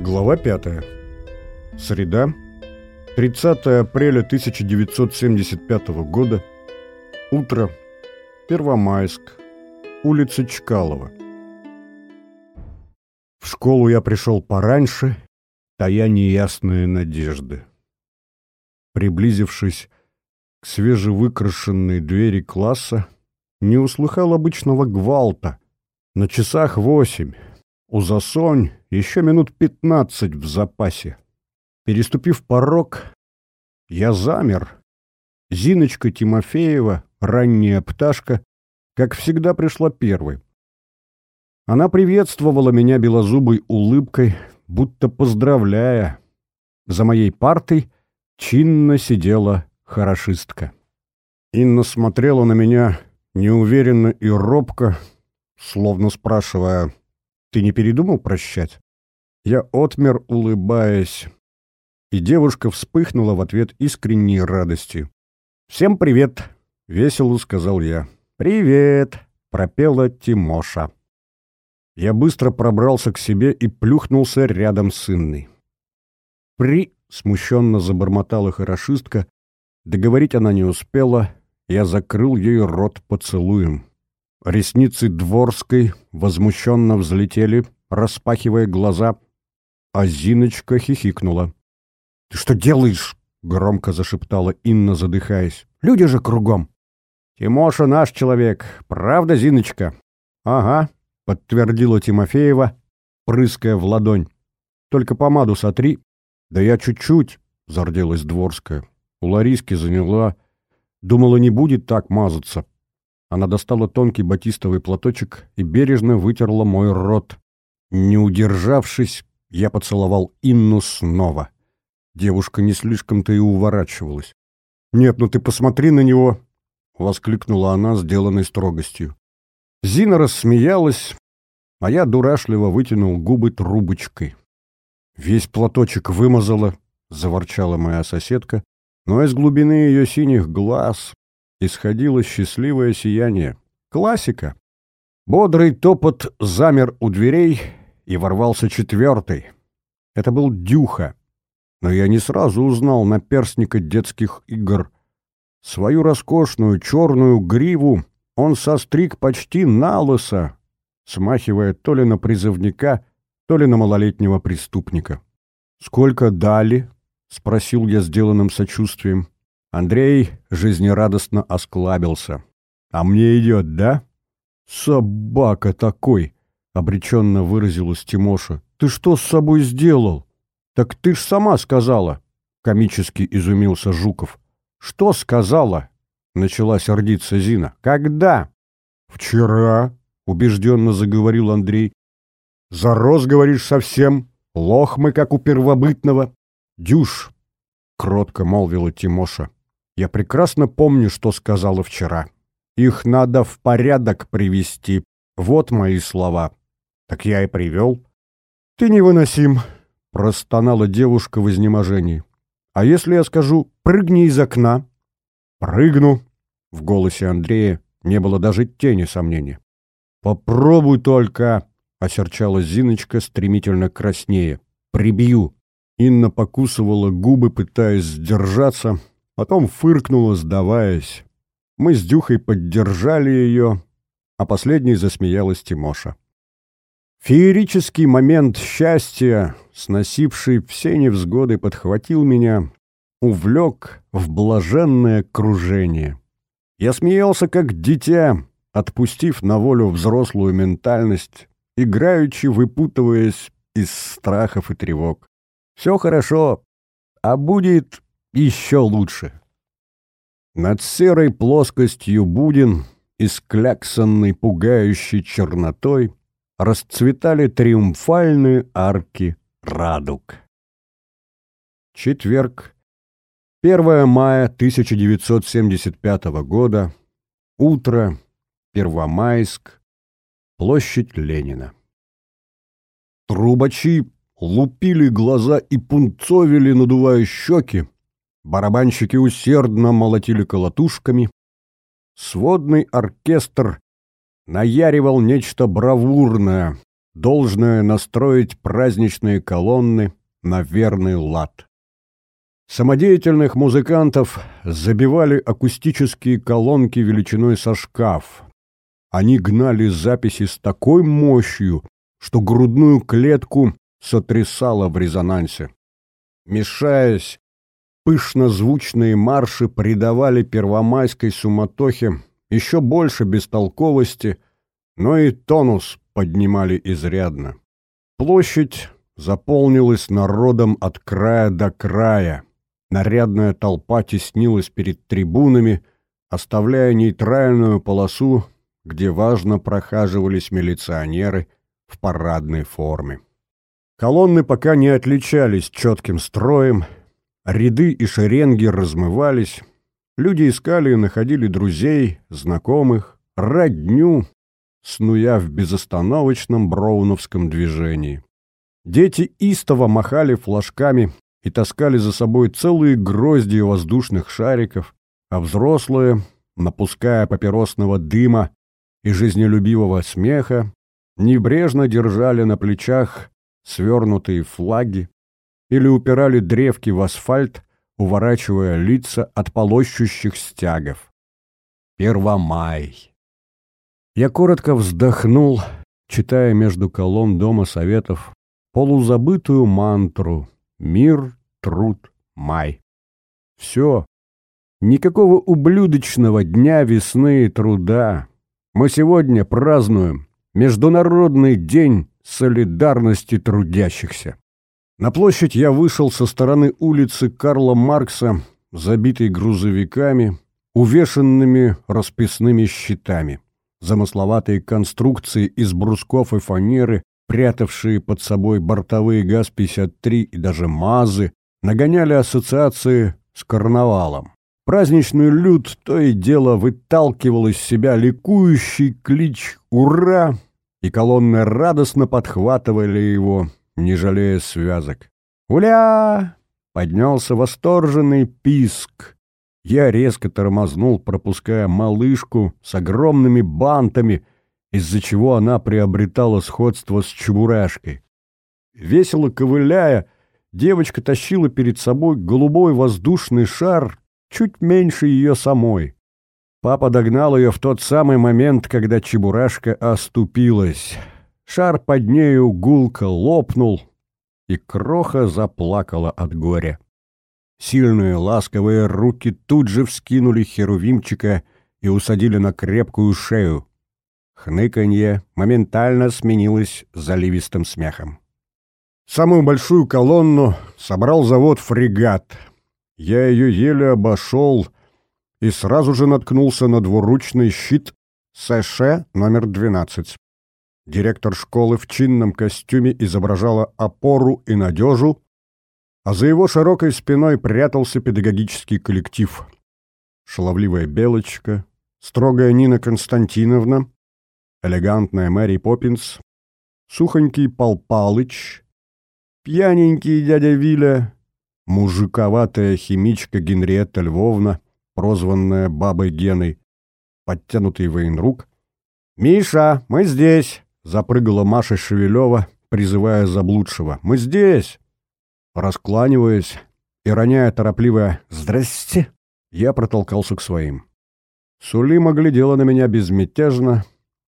Глава 5. Среда. 30 апреля 1975 года. Утро. Первомайск. Улица Чкалова. В школу я пришел пораньше, тая неясные надежды. Приблизившись к свежевыкрашенной двери класса, не услыхал обычного гвалта. На часах восемь. У засонь еще минут пятнадцать в запасе. Переступив порог, я замер. Зиночка Тимофеева, ранняя пташка, как всегда пришла первой. Она приветствовала меня белозубой улыбкой, будто поздравляя. За моей партой чинно сидела хорошистка. Инна смотрела на меня неуверенно и робко, словно спрашивая, ты не передумал прощать? Я отмер, улыбаясь. И девушка вспыхнула в ответ искренней радостью. «Всем привет!» — весело сказал я. «Привет!» — пропела Тимоша. Я быстро пробрался к себе и плюхнулся рядом с Инной. «При!» — смущенно забормотала хорошистка. Договорить она не успела. Я закрыл ей рот поцелуем. Ресницы Дворской возмущенно взлетели, распахивая глаза, а Зиночка хихикнула. «Ты что делаешь?» — громко зашептала Инна, задыхаясь. «Люди же кругом!» «Тимоша наш человек, правда, Зиночка?» «Ага», — подтвердила Тимофеева, прыская в ладонь. «Только помаду сотри». «Да я чуть-чуть», — зарделась Дворская. У Лариски заняла. Думала, не будет так мазаться. Она достала тонкий батистовый платочек и бережно вытерла мой рот. Не удержавшись, я поцеловал Инну снова. Девушка не слишком-то и уворачивалась. «Нет, ну ты посмотри на него!» — воскликнула она, сделанной строгостью. Зина рассмеялась, а я дурашливо вытянул губы трубочкой. «Весь платочек вымазала», — заворчала моя соседка, но из глубины ее синих глаз исходило счастливое сияние. Классика. Бодрый топот замер у дверей, и ворвался четвертый. Это был Дюха. Но я не сразу узнал наперстника детских игр. Свою роскошную черную гриву он состриг почти на лысо, смахивая то ли на призывника, то ли на малолетнего преступника. «Сколько дали?» — спросил я сделанным сочувствием. Андрей жизнерадостно осклабился. «А мне идет, да?» «Собака такой!» — обреченно выразилась Тимоша. «Ты что с собой сделал?» «Так ты ж сама сказала!» — комически изумился Жуков. «Что сказала?» — начала сердиться Зина. «Когда?» «Вчера», — убежденно заговорил Андрей. «Зарос, говоришь, совсем. Лох мы, как у первобытного. Дюш», — кротко молвила Тимоша. Я прекрасно помню, что сказала вчера. Их надо в порядок привести. Вот мои слова. Так я и привел. Ты невыносим, простонала девушка в изнеможении. А если я скажу «прыгни из окна»? Прыгну. В голосе Андрея не было даже тени сомнения. Попробуй только, осерчала Зиночка стремительно краснее. Прибью. Инна покусывала губы, пытаясь сдержаться, Потом фыркнула, сдаваясь. Мы с Дюхой поддержали ее, а последней засмеялась Тимоша. Феерический момент счастья, сносивший все невзгоды, подхватил меня, увлек в блаженное кружение. Я смеялся как дитя, отпустив на волю взрослую ментальность, играючи выпутываясь из страхов и тревог. Все хорошо, а будет еще лучше. Над серой плоскостью Будин, искляксанной пугающей чернотой, расцветали триумфальные арки радуг. Четверг, 1 мая 1975 года, утро, Первомайск, площадь Ленина. Трубачи лупили глаза и пунцовили, надувая щеки, барабанщики усердно молотили колотушками, сводный оркестр наяривал нечто бравурное, должное настроить праздничные колонны на верный лад. Самодеятельных музыкантов забивали акустические колонки величиной со шкаф. Они гнали записи с такой мощью, что грудную клетку сотрясало в резонансе. Мешаясь, пышно-звучные марши придавали первомайской суматохе еще больше бестолковости, но и тонус поднимали изрядно. Площадь заполнилась народом от края до края. Нарядная толпа теснилась перед трибунами, оставляя нейтральную полосу, где важно прохаживались милиционеры в парадной форме. Колонны пока не отличались четким строем, ряды и шеренги размывались, люди искали и находили друзей, знакомых, родню, снуя в безостановочном броуновском движении. Дети истово махали флажками и таскали за собой целые грозди воздушных шариков, а взрослые, напуская папиросного дыма и жизнелюбивого смеха, небрежно держали на плечах свернутые флаги или упирали древки в асфальт, уворачивая лица от полощущих стягов. Первомай. Я коротко вздохнул, читая между колонн Дома Советов полузабытую мантру «Мир, труд, май». Все. Никакого ублюдочного дня весны и труда. Мы сегодня празднуем Международный день солидарности трудящихся. На площадь я вышел со стороны улицы Карла Маркса, забитой грузовиками, увешанными расписными щитами. Замысловатые конструкции из брусков и фанеры, прятавшие под собой бортовые ГАЗ-53 и даже МАЗы, нагоняли ассоциации с карнавалом. Праздничный люд то и дело выталкивал из себя ликующий клич «Ура!» и колонны радостно подхватывали его, не жалея связок. «Уля!» — поднялся восторженный писк. Я резко тормознул, пропуская малышку с огромными бантами, из-за чего она приобретала сходство с чебурашкой. Весело ковыляя, девочка тащила перед собой голубой воздушный шар, чуть меньше ее самой. Папа догнал ее в тот самый момент, когда чебурашка оступилась. Шар под нею гулко лопнул, и кроха заплакала от горя. Сильные ласковые руки тут же вскинули херувимчика и усадили на крепкую шею. Хныканье моментально сменилось заливистым смехом. Самую большую колонну собрал завод «Фрегат». Я ее еле обошел — и сразу же наткнулся на двуручный щит США номер 12. Директор школы в чинном костюме изображала опору и надежу, а за его широкой спиной прятался педагогический коллектив. Шаловливая Белочка, строгая Нина Константиновна, элегантная Мэри Поппинс, сухонький Пал Палыч, пьяненький дядя Виля, мужиковатая химичка Генриетта Львовна — прозванная бабой Геной, подтянутый военрук. «Миша, мы здесь!» — запрыгала Маша Шевелева, призывая заблудшего. «Мы здесь!» Раскланиваясь и роняя торопливое «Здрасте!», я протолкался к своим. Сулима глядела на меня безмятежно.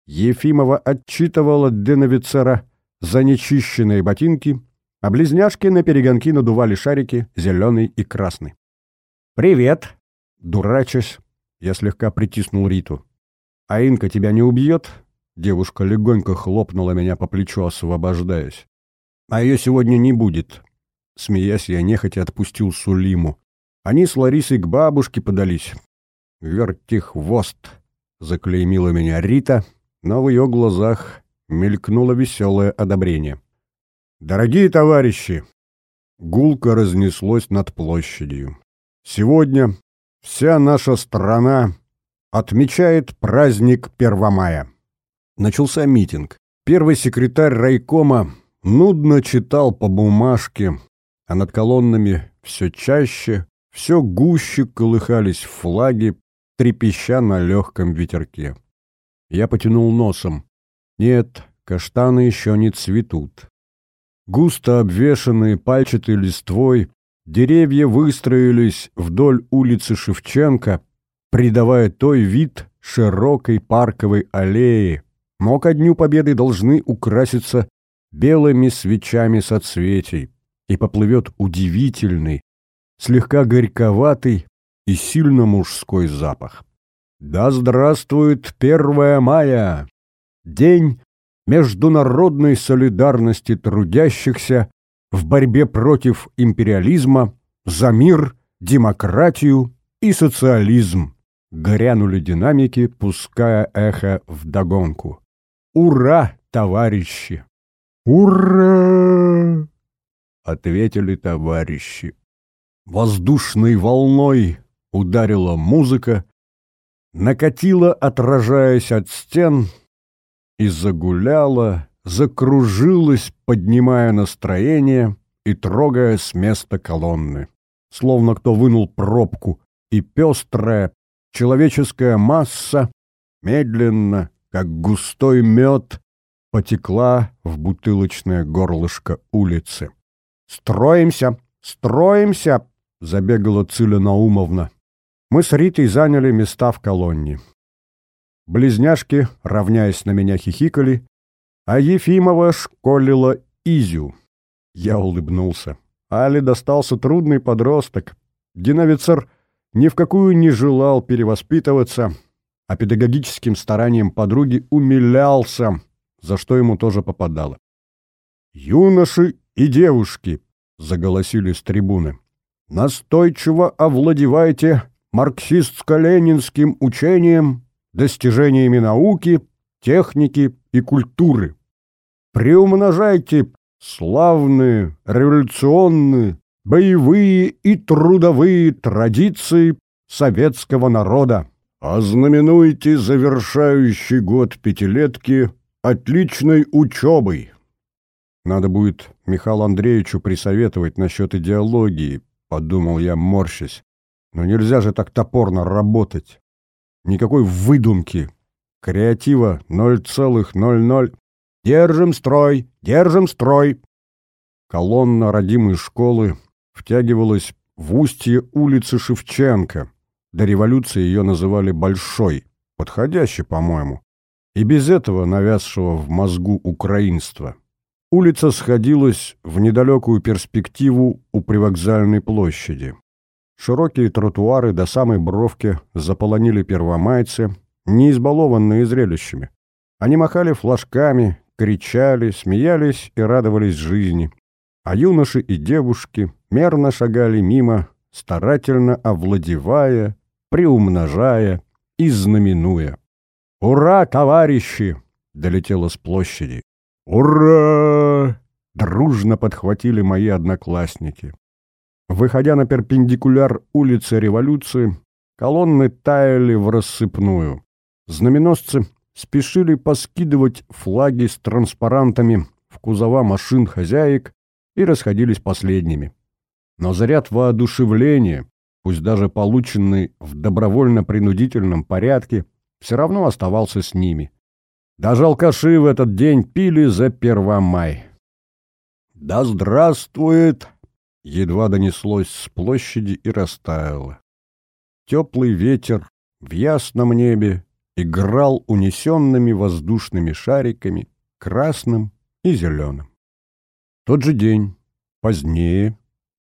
Ефимова отчитывала Деновицера за нечищенные ботинки, а близняшки на перегонки надували шарики зеленый и красный. «Привет!» Дурачась, я слегка притиснул Риту. «А Инка тебя не убьет?» Девушка легонько хлопнула меня по плечу, освобождаясь. «А ее сегодня не будет». Смеясь, я нехотя отпустил Сулиму. Они с Ларисой к бабушке подались. «Вертихвост!» — заклеймила меня Рита, но в ее глазах мелькнуло веселое одобрение. «Дорогие товарищи!» Гулко разнеслось над площадью. «Сегодня Вся наша страна отмечает праздник Первомая. Начался митинг. Первый секретарь райкома нудно читал по бумажке, а над колоннами все чаще, все гуще колыхались флаги, трепеща на легком ветерке. Я потянул носом. Нет, каштаны еще не цветут. Густо обвешанные пальчатой листвой, деревья выстроились вдоль улицы Шевченко, придавая той вид широкой парковой аллеи, но ко Дню Победы должны украситься белыми свечами соцветий, и поплывет удивительный, слегка горьковатый и сильно мужской запах. Да здравствует 1 мая! День международной солидарности трудящихся в борьбе против империализма, за мир, демократию и социализм. Грянули динамики, пуская эхо вдогонку. «Ура, товарищи!» «Ура!» — ответили товарищи. Воздушной волной ударила музыка, накатила, отражаясь от стен, и загуляла, закружилась, поднимая настроение и трогая с места колонны. Словно кто вынул пробку, и пестрая человеческая масса медленно, как густой мед, потекла в бутылочное горлышко улицы. «Строимся! Строимся!» — забегала Циля Наумовна. Мы с Ритой заняли места в колонне. Близняшки, равняясь на меня, хихикали, а Ефимова школила Изю. Я улыбнулся. Али достался трудный подросток. Диновицер ни в какую не желал перевоспитываться, а педагогическим старанием подруги умилялся, за что ему тоже попадало. «Юноши и девушки!» — заголосили с трибуны. «Настойчиво овладевайте марксистско-ленинским учением, достижениями науки, техники и культуры. Приумножайте славные, революционные, боевые и трудовые традиции советского народа. Ознаменуйте завершающий год пятилетки отличной учебой. Надо будет Михаилу Андреевичу присоветовать насчет идеологии, подумал я, морщась. Но нельзя же так топорно работать. Никакой выдумки. Креатива 0,00. Держим строй, держим строй. Колонна родимой школы втягивалась в устье улицы Шевченко. До революции ее называли Большой. Подходяще, по-моему и без этого навязшего в мозгу украинства. Улица сходилась в недалекую перспективу у привокзальной площади. Широкие тротуары до самой бровки заполонили первомайцы, не избалованные зрелищами. Они махали флажками, кричали, смеялись и радовались жизни. А юноши и девушки мерно шагали мимо, старательно овладевая, приумножая и знаменуя. «Ура, товарищи!» — долетело с площади. «Ура!» — дружно подхватили мои одноклассники. Выходя на перпендикуляр улицы Революции, колонны таяли в рассыпную. Знаменосцы спешили поскидывать флаги с транспарантами в кузова машин хозяек и расходились последними. Но заряд воодушевления, пусть даже полученный в добровольно-принудительном порядке, все равно оставался с ними. Даже алкаши в этот день пили за Первомай. «Да здравствует!» — едва донеслось с площади и растаяло. Теплый ветер в ясном небе играл унесенными воздушными шариками, красным и зеленым. Тот же день, позднее,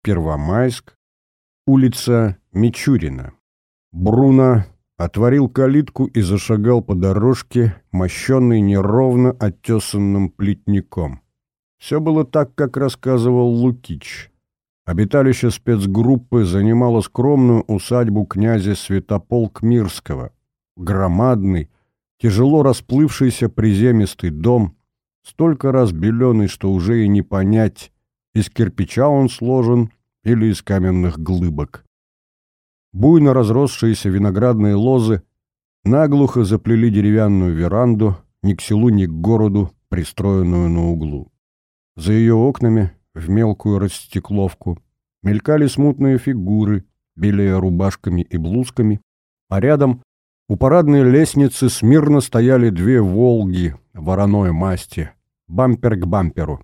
Первомайск, улица Мичурина. Бруно отворил калитку и зашагал по дорожке, мощенной неровно оттесанным плитником. Все было так, как рассказывал Лукич. Обиталище спецгруппы занимало скромную усадьбу князя Святополк Мирского. Громадный, тяжело расплывшийся приземистый дом, столько раз беленый, что уже и не понять, из кирпича он сложен или из каменных глыбок. Буйно разросшиеся виноградные лозы наглухо заплели деревянную веранду, ни к селу, ни к городу, пристроенную на углу. За ее окнами, в мелкую расстекловку, мелькали смутные фигуры, белея рубашками и блузками, а рядом У парадной лестницы смирно стояли две «Волги» вороной масти, бампер к бамперу.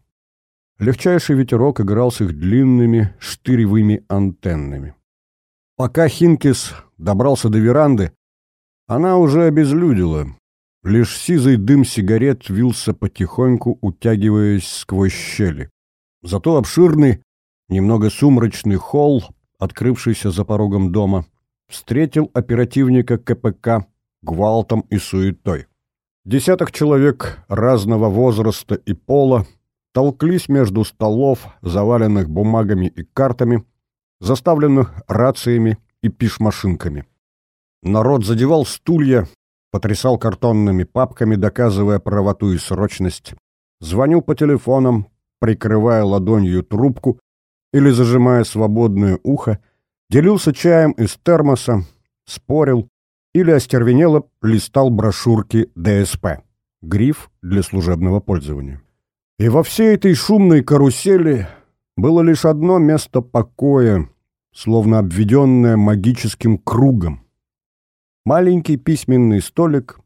Легчайший ветерок играл с их длинными штыревыми антеннами. Пока Хинкис добрался до веранды, она уже обезлюдила. Лишь сизый дым сигарет вился потихоньку, утягиваясь сквозь щели. Зато обширный, немного сумрачный холл, открывшийся за порогом дома, встретил оперативника КПК гвалтом и суетой. Десяток человек разного возраста и пола толклись между столов, заваленных бумагами и картами, заставленных рациями и пишмашинками. Народ задевал стулья, потрясал картонными папками, доказывая правоту и срочность, звонил по телефонам, прикрывая ладонью трубку или зажимая свободное ухо, делился чаем из термоса, спорил или остервенело листал брошюрки ДСП. Гриф для служебного пользования. И во всей этой шумной карусели было лишь одно место покоя, словно обведенное магическим кругом. Маленький письменный столик,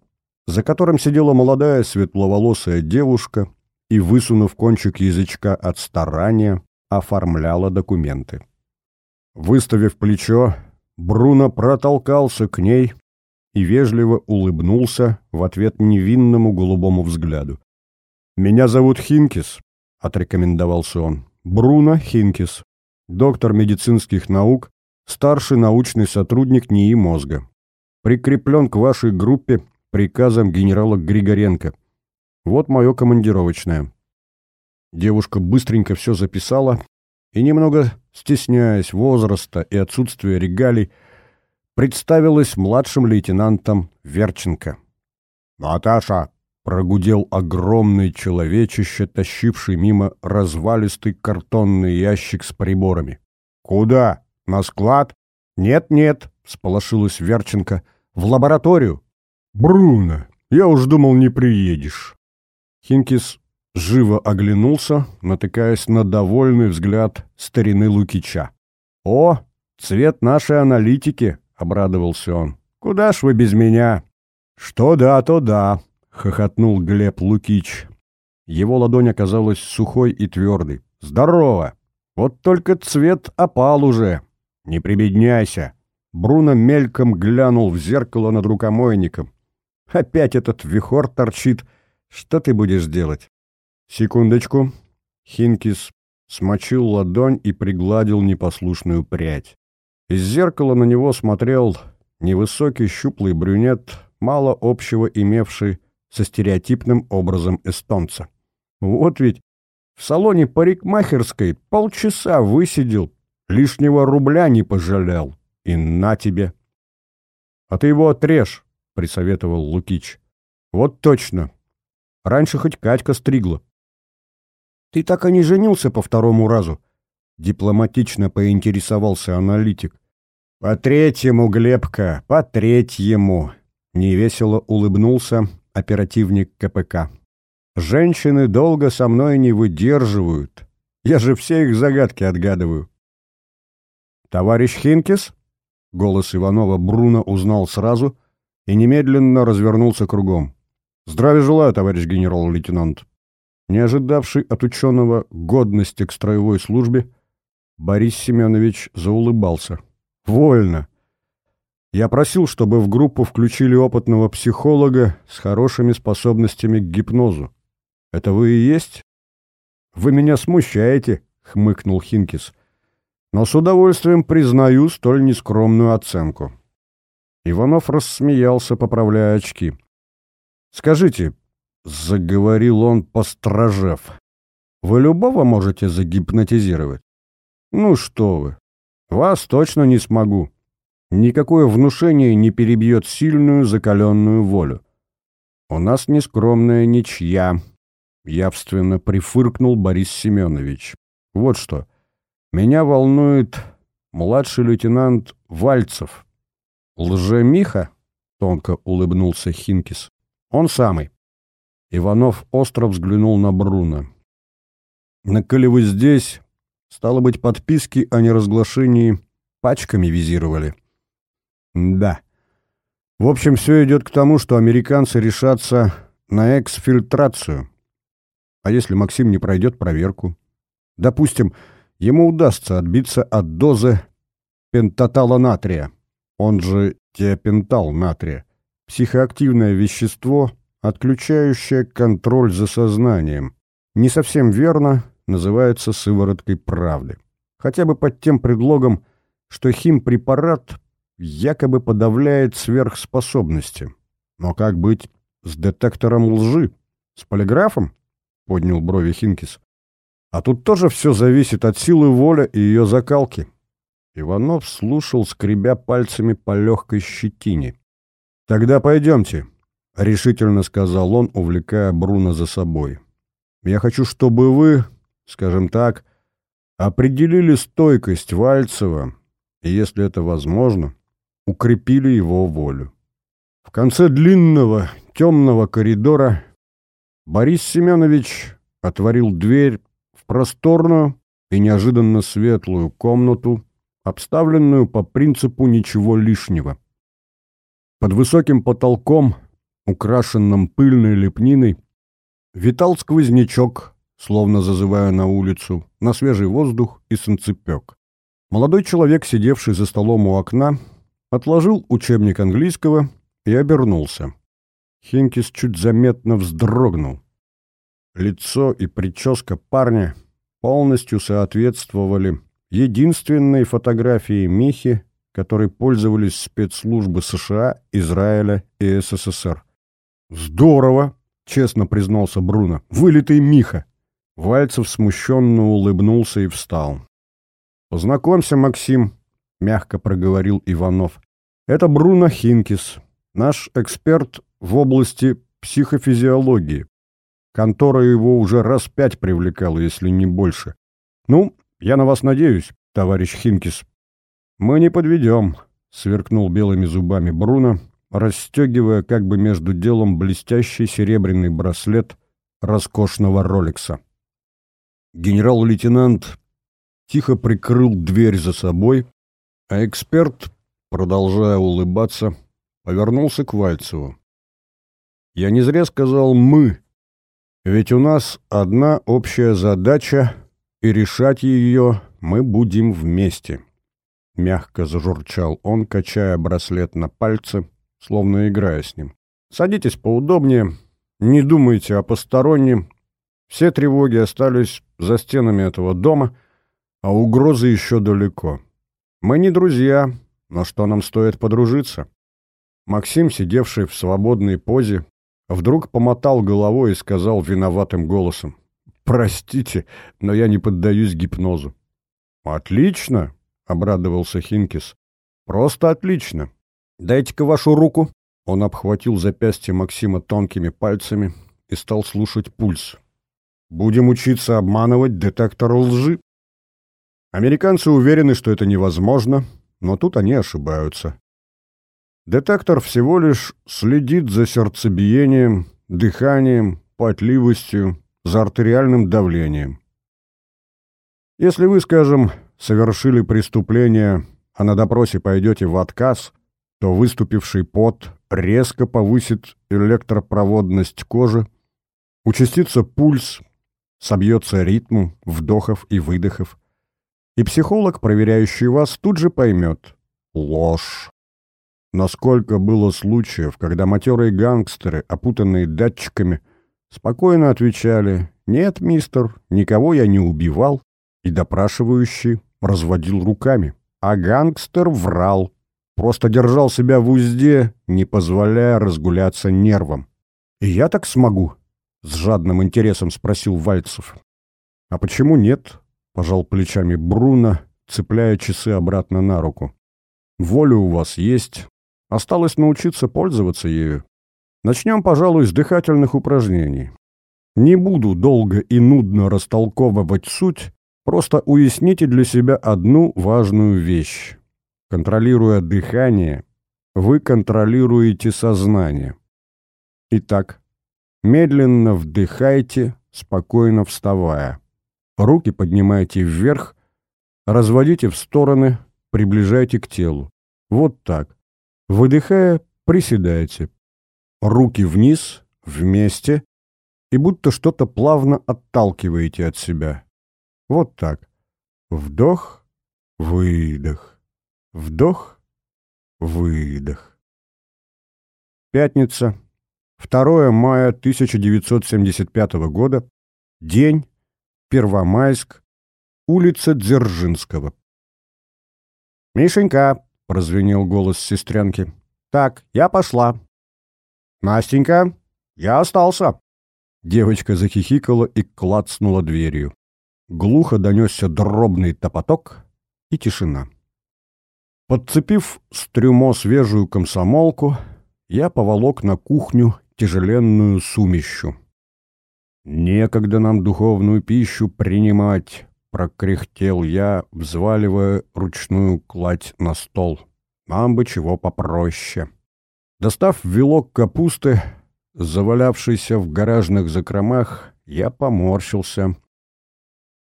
за которым сидела молодая светловолосая девушка и, высунув кончик язычка от старания, оформляла документы. Выставив плечо, Бруно протолкался к ней и вежливо улыбнулся в ответ невинному голубому взгляду. «Меня зовут Хинкис», — отрекомендовался он. «Бруно Хинкис, доктор медицинских наук, старший научный сотрудник НИИ мозга. Прикреплен к вашей группе приказом генерала Григоренко. Вот мое командировочное». Девушка быстренько все записала и, немного стесняясь возраста и отсутствия регалий, представилась младшим лейтенантом Верченко. «Наташа!» — прогудел огромный человечище, тащивший мимо развалистый картонный ящик с приборами. «Куда? На склад?» «Нет-нет», — сполошилась Верченко, — «в лабораторию». «Бруно, я уж думал, не приедешь». Хинкис живо оглянулся, натыкаясь на довольный взгляд старины Лукича. «О, цвет нашей аналитики!» — обрадовался он. «Куда ж вы без меня?» «Что да, то да», — хохотнул Глеб Лукич. Его ладонь оказалась сухой и твердой. «Здорово! Вот только цвет опал уже. Не прибедняйся!» Бруно мельком глянул в зеркало над рукомойником. «Опять этот вихор торчит. Что ты будешь делать?» «Секундочку». Хинкис смочил ладонь и пригладил непослушную прядь. Из зеркала на него смотрел невысокий щуплый брюнет, мало общего имевший со стереотипным образом эстонца. Вот ведь в салоне парикмахерской полчаса высидел, лишнего рубля не пожалел. И на тебе. — А ты его отрежь, — присоветовал Лукич. — Вот точно. Раньше хоть Катька стригла. «Ты так и не женился по второму разу?» Дипломатично поинтересовался аналитик. «По третьему, Глебка, по третьему!» Невесело улыбнулся оперативник КПК. «Женщины долго со мной не выдерживают. Я же все их загадки отгадываю». «Товарищ Хинкис?» Голос Иванова Бруно узнал сразу и немедленно развернулся кругом. «Здравия желаю, товарищ генерал-лейтенант!» Не ожидавший от ученого годности к строевой службе, Борис Семенович заулыбался. «Вольно. Я просил, чтобы в группу включили опытного психолога с хорошими способностями к гипнозу. Это вы и есть?» «Вы меня смущаете», — хмыкнул Хинкис. «Но с удовольствием признаю столь нескромную оценку». Иванов рассмеялся, поправляя очки. «Скажите, — заговорил он, постражев. «Вы любого можете загипнотизировать?» «Ну что вы! Вас точно не смогу. Никакое внушение не перебьет сильную закаленную волю. У нас нескромная ничья», — явственно прифыркнул Борис Семенович. «Вот что. Меня волнует младший лейтенант Вальцев». «Лже-Миха?» — тонко улыбнулся Хинкис. «Он самый. Иванов остро взглянул на Бруно. «На вы здесь, стало быть, подписки о неразглашении пачками визировали?» «Да. В общем, все идет к тому, что американцы решатся на эксфильтрацию. А если Максим не пройдет проверку? Допустим, ему удастся отбиться от дозы пентатала натрия, он же тиопентал натрия, психоактивное вещество, отключающее контроль за сознанием. Не совсем верно, называется сывороткой правды. Хотя бы под тем предлогом, что химпрепарат якобы подавляет сверхспособности. Но как быть с детектором лжи? С полиграфом? Поднял брови Хинкис. А тут тоже все зависит от силы воли и ее закалки. Иванов слушал, скребя пальцами по легкой щетине. «Тогда пойдемте», — решительно сказал он, увлекая Бруно за собой. «Я хочу, чтобы вы, скажем так, определили стойкость Вальцева и, если это возможно, укрепили его волю. В конце длинного темного коридора Борис Семенович отворил дверь в просторную и неожиданно светлую комнату, обставленную по принципу ничего лишнего. Под высоким потолком, украшенным пыльной лепниной, витал сквознячок, словно зазывая на улицу, на свежий воздух и санцепек. Молодой человек, сидевший за столом у окна, отложил учебник английского и обернулся. Хинкис чуть заметно вздрогнул. Лицо и прическа парня полностью соответствовали единственной фотографии Михи, которой пользовались спецслужбы США, Израиля и СССР. «Здорово!» — честно признался Бруно. «Вылитый Миха!» Вальцев смущенно улыбнулся и встал. «Познакомься, Максим», — мягко проговорил Иванов. Это Бруно Хинкис, наш эксперт в области психофизиологии. Контора его уже раз пять привлекала, если не больше. Ну, я на вас надеюсь, товарищ Хинкис. Мы не подведем, сверкнул белыми зубами Бруно, расстегивая как бы между делом блестящий серебряный браслет роскошного роликса. Генерал-лейтенант тихо прикрыл дверь за собой, а эксперт продолжая улыбаться, повернулся к Вальцеву. «Я не зря сказал «мы», ведь у нас одна общая задача, и решать ее мы будем вместе». Мягко зажурчал он, качая браслет на пальце, словно играя с ним. «Садитесь поудобнее, не думайте о постороннем. Все тревоги остались за стенами этого дома, а угрозы еще далеко. Мы не друзья, но что нам стоит подружиться? Максим, сидевший в свободной позе, вдруг помотал головой и сказал виноватым голосом. «Простите, но я не поддаюсь гипнозу». «Отлично!» — обрадовался Хинкис. «Просто отлично! Дайте-ка вашу руку!» Он обхватил запястье Максима тонкими пальцами и стал слушать пульс. «Будем учиться обманывать детектор лжи». Американцы уверены, что это невозможно, но тут они ошибаются. Детектор всего лишь следит за сердцебиением, дыханием, потливостью, за артериальным давлением. Если вы, скажем, совершили преступление, а на допросе пойдете в отказ, то выступивший пот резко повысит электропроводность кожи, участится пульс, собьется ритм вдохов и выдохов, и психолог, проверяющий вас, тут же поймет – ложь. Насколько было случаев, когда матерые гангстеры, опутанные датчиками, спокойно отвечали «Нет, мистер, никого я не убивал», и допрашивающий разводил руками. А гангстер врал, просто держал себя в узде, не позволяя разгуляться нервам. «И я так смогу?» — с жадным интересом спросил Вальцев. «А почему нет?» — пожал плечами Бруно, цепляя часы обратно на руку. «Воля у вас есть. Осталось научиться пользоваться ею. Начнем, пожалуй, с дыхательных упражнений. Не буду долго и нудно растолковывать суть, просто уясните для себя одну важную вещь. Контролируя дыхание, вы контролируете сознание. Итак, медленно вдыхайте, спокойно вставая. Руки поднимайте вверх, разводите в стороны, приближайте к телу. Вот так. Выдыхая, приседайте. Руки вниз, вместе, и будто что-то плавно отталкиваете от себя. Вот так. Вдох, выдох. Вдох, выдох. Пятница, 2 мая 1975 года, день, Первомайск, улица Дзержинского. «Мишенька!» — прозвенел голос сестренки. «Так, я пошла». «Настенька, я остался». Девочка захихикала и клацнула дверью. Глухо донесся дробный топоток и тишина. Подцепив с трюмо свежую комсомолку, я поволок на кухню тяжеленную сумищу. «Некогда нам духовную пищу принимать», — прокряхтел я, взваливая ручную кладь на стол. «Нам бы чего попроще». Достав вилок капусты, завалявшийся в гаражных закромах, я поморщился.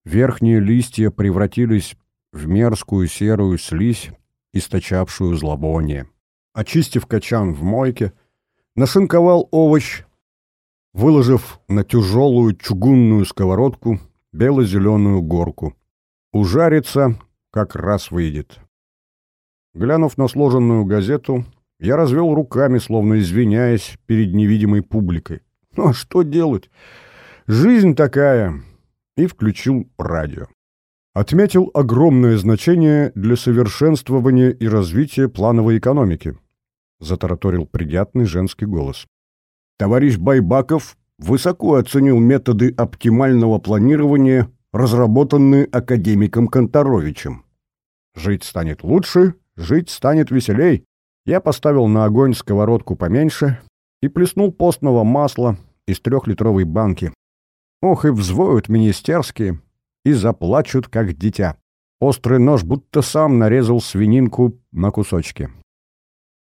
Верхние листья превратились в мерзкую серую слизь, источавшую зловоние. Очистив качан в мойке, нашинковал овощ, выложив на тяжелую чугунную сковородку бело-зеленую горку. Ужарится, как раз выйдет. Глянув на сложенную газету, я развел руками, словно извиняясь перед невидимой публикой. Ну а что делать? Жизнь такая. И включил радио. Отметил огромное значение для совершенствования и развития плановой экономики. Затараторил приятный женский голос. Товарищ Байбаков высоко оценил методы оптимального планирования, разработанные академиком Конторовичем. Жить станет лучше, жить станет веселей. Я поставил на огонь сковородку поменьше и плеснул постного масла из трехлитровой банки. Ох, и взвоют министерские и заплачут, как дитя. Острый нож будто сам нарезал свининку на кусочки.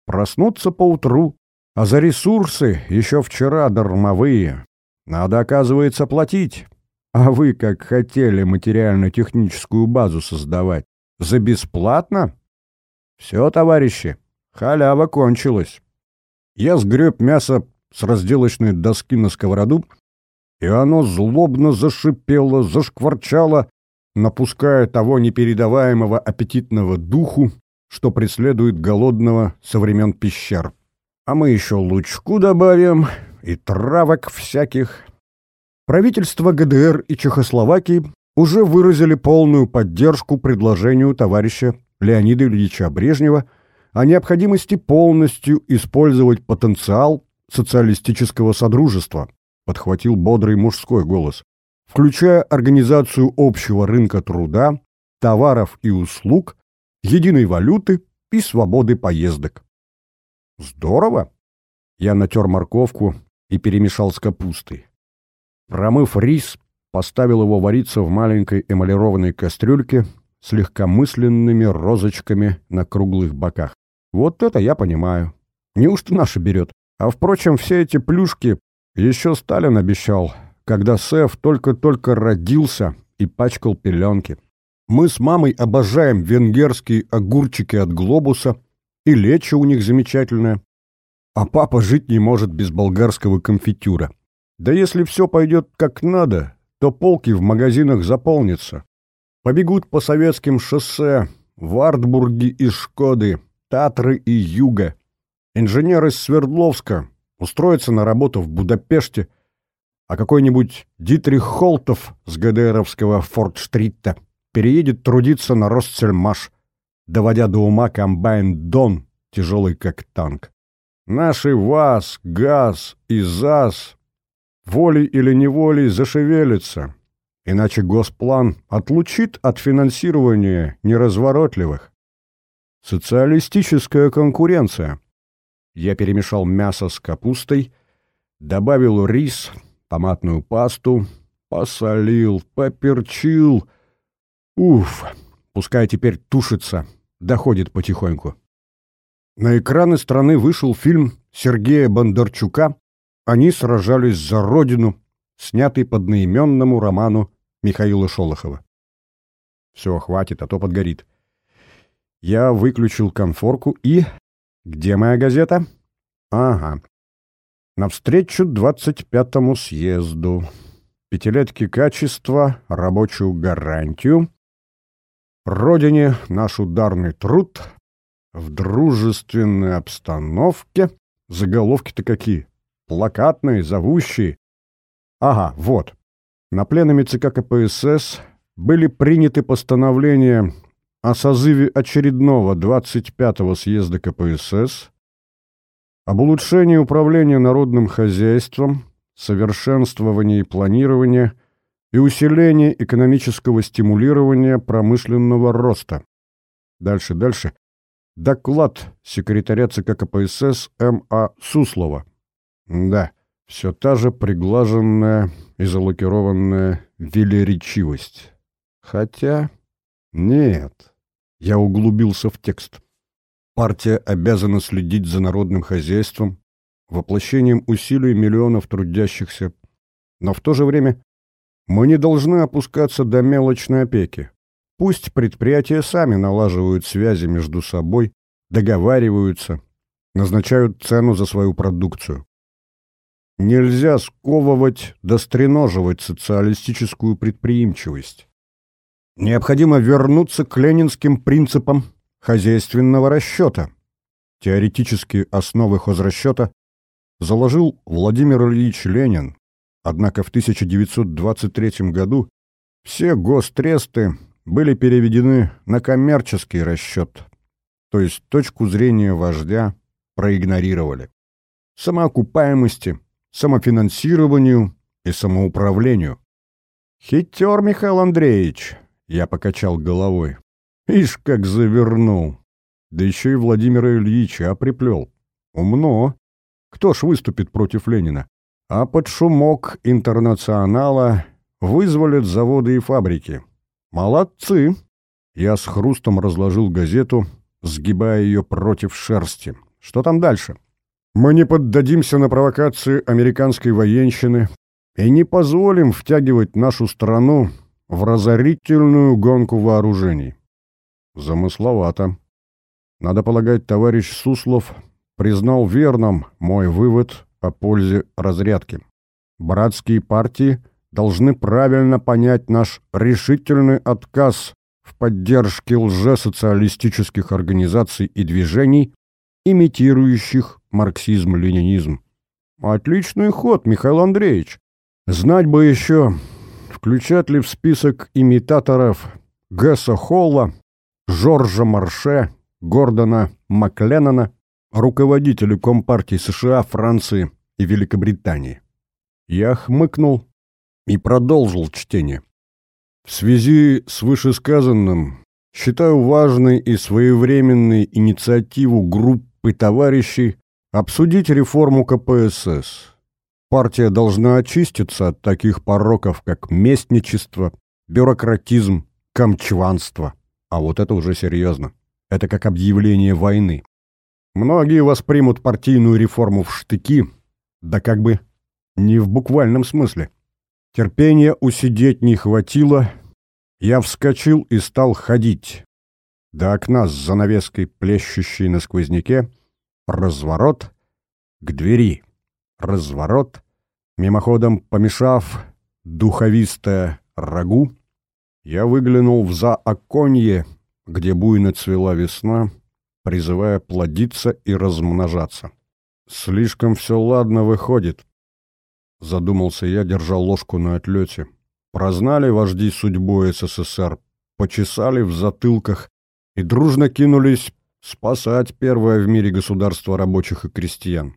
Проснуться поутру а за ресурсы еще вчера дармовые. Надо, оказывается, платить. А вы как хотели материально-техническую базу создавать? За бесплатно? Все, товарищи, халява кончилась. Я сгреб мясо с разделочной доски на сковороду, и оно злобно зашипело, зашкварчало, напуская того непередаваемого аппетитного духу, что преследует голодного со времен пещер а мы еще лучку добавим и травок всяких. Правительство ГДР и Чехословакии уже выразили полную поддержку предложению товарища Леонида Ильича Брежнева о необходимости полностью использовать потенциал социалистического содружества, подхватил бодрый мужской голос, включая организацию общего рынка труда, товаров и услуг, единой валюты и свободы поездок. Здорово. Я натер морковку и перемешал с капустой. Промыв рис, поставил его вариться в маленькой эмалированной кастрюльке с легкомысленными розочками на круглых боках. Вот это я понимаю. Неужто наша берет? А впрочем, все эти плюшки еще Сталин обещал, когда Сэф только-только родился и пачкал пеленки. Мы с мамой обожаем венгерские огурчики от глобуса — и лечо у них замечательное. А папа жить не может без болгарского конфитюра. Да если все пойдет как надо, то полки в магазинах заполнятся. Побегут по советским шоссе, Вартбурги и Шкоды, Татры и Юга. Инженер из Свердловска устроится на работу в Будапеште, а какой-нибудь Дитрих Холтов с ГДРовского Форт-Стритта переедет трудиться на Ростсельмаш доводя до ума комбайн «Дон», тяжелый как танк. Наши ВАЗ, ГАЗ и ЗАЗ волей или неволей зашевелятся, иначе Госплан отлучит от финансирования неразворотливых. Социалистическая конкуренция. Я перемешал мясо с капустой, добавил рис, томатную пасту, посолил, поперчил. Уф, пускай теперь тушится, доходит потихоньку. На экраны страны вышел фильм Сергея Бондарчука «Они сражались за Родину», снятый по одноименному роману Михаила Шолохова. Все, хватит, а то подгорит. Я выключил конфорку и... Где моя газета? Ага. Навстречу 25-му съезду. Пятилетки качества, рабочую гарантию. Родине наш ударный труд. В дружественной обстановке. Заголовки-то какие. Плакатные, зовущие. Ага, вот. На пленуме ЦК КПСС были приняты постановления о созыве очередного 25-го съезда КПСС, об улучшении управления народным хозяйством, совершенствовании планирования и усилении экономического стимулирования промышленного роста. Дальше, дальше. Доклад секретаря ЦК КПСС М.А. Суслова. Да, все та же приглаженная и залакированная велеречивость. Хотя... Нет, я углубился в текст. Партия обязана следить за народным хозяйством, воплощением усилий миллионов трудящихся, но в то же время мы не должны опускаться до мелочной опеки. Пусть предприятия сами налаживают связи между собой, договариваются, назначают цену за свою продукцию. Нельзя сковывать, достреноживать социалистическую предприимчивость. Необходимо вернуться к ленинским принципам хозяйственного расчета. Теоретические основы хозрасчета заложил Владимир Ильич Ленин, однако в 1923 году все гостресты были переведены на коммерческий расчет, то есть точку зрения вождя проигнорировали. Самоокупаемости, самофинансированию и самоуправлению. Хитер Михаил Андреевич, я покачал головой. Ишь, как завернул. Да еще и Владимира Ильича приплел. Умно. Кто ж выступит против Ленина? А под шумок интернационала вызволят заводы и фабрики. Молодцы! Я с хрустом разложил газету, сгибая ее против шерсти. Что там дальше? Мы не поддадимся на провокации американской военщины и не позволим втягивать нашу страну в разорительную гонку вооружений. Замысловато. Надо полагать, товарищ Суслов признал верным мой вывод о пользе разрядки. Братские партии должны правильно понять наш решительный отказ в поддержке лжесоциалистических организаций и движений, имитирующих марксизм-ленинизм. Отличный ход, Михаил Андреевич. Знать бы еще, включат ли в список имитаторов Гесса Холла, Жоржа Марше, Гордона Макленнона, руководителей Компартии США, Франции и Великобритании. Я хмыкнул и продолжил чтение. В связи с вышесказанным считаю важной и своевременной инициативу группы товарищей обсудить реформу КПСС. Партия должна очиститься от таких пороков, как местничество, бюрократизм, камчванство. А вот это уже серьезно. Это как объявление войны. Многие воспримут партийную реформу в штыки, да как бы не в буквальном смысле. Терпения усидеть не хватило. Я вскочил и стал ходить. До окна с занавеской, плещущей на сквозняке, разворот к двери разворот, мимоходом помешав духовистое рагу, я выглянул в заоконье, где буйно цвела весна, призывая плодиться и размножаться. «Слишком все ладно выходит», — задумался я, держа ложку на отлете. Прознали вожди судьбу СССР, почесали в затылках и дружно кинулись спасать первое в мире государство рабочих и крестьян.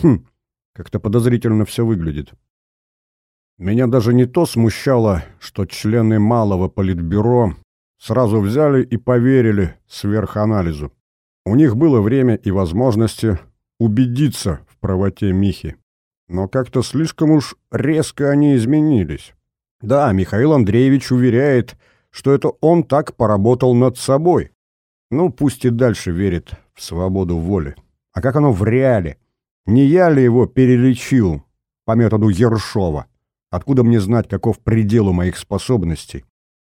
Хм, как-то подозрительно все выглядит. Меня даже не то смущало, что члены малого политбюро сразу взяли и поверили сверханализу. У них было время и возможности убедиться в правоте Михи. Но как-то слишком уж резко они изменились. Да, Михаил Андреевич уверяет, что это он так поработал над собой. Ну, пусть и дальше верит в свободу воли. А как оно в реале? Не я ли его перелечил по методу Ершова? Откуда мне знать, каков предел у моих способностей?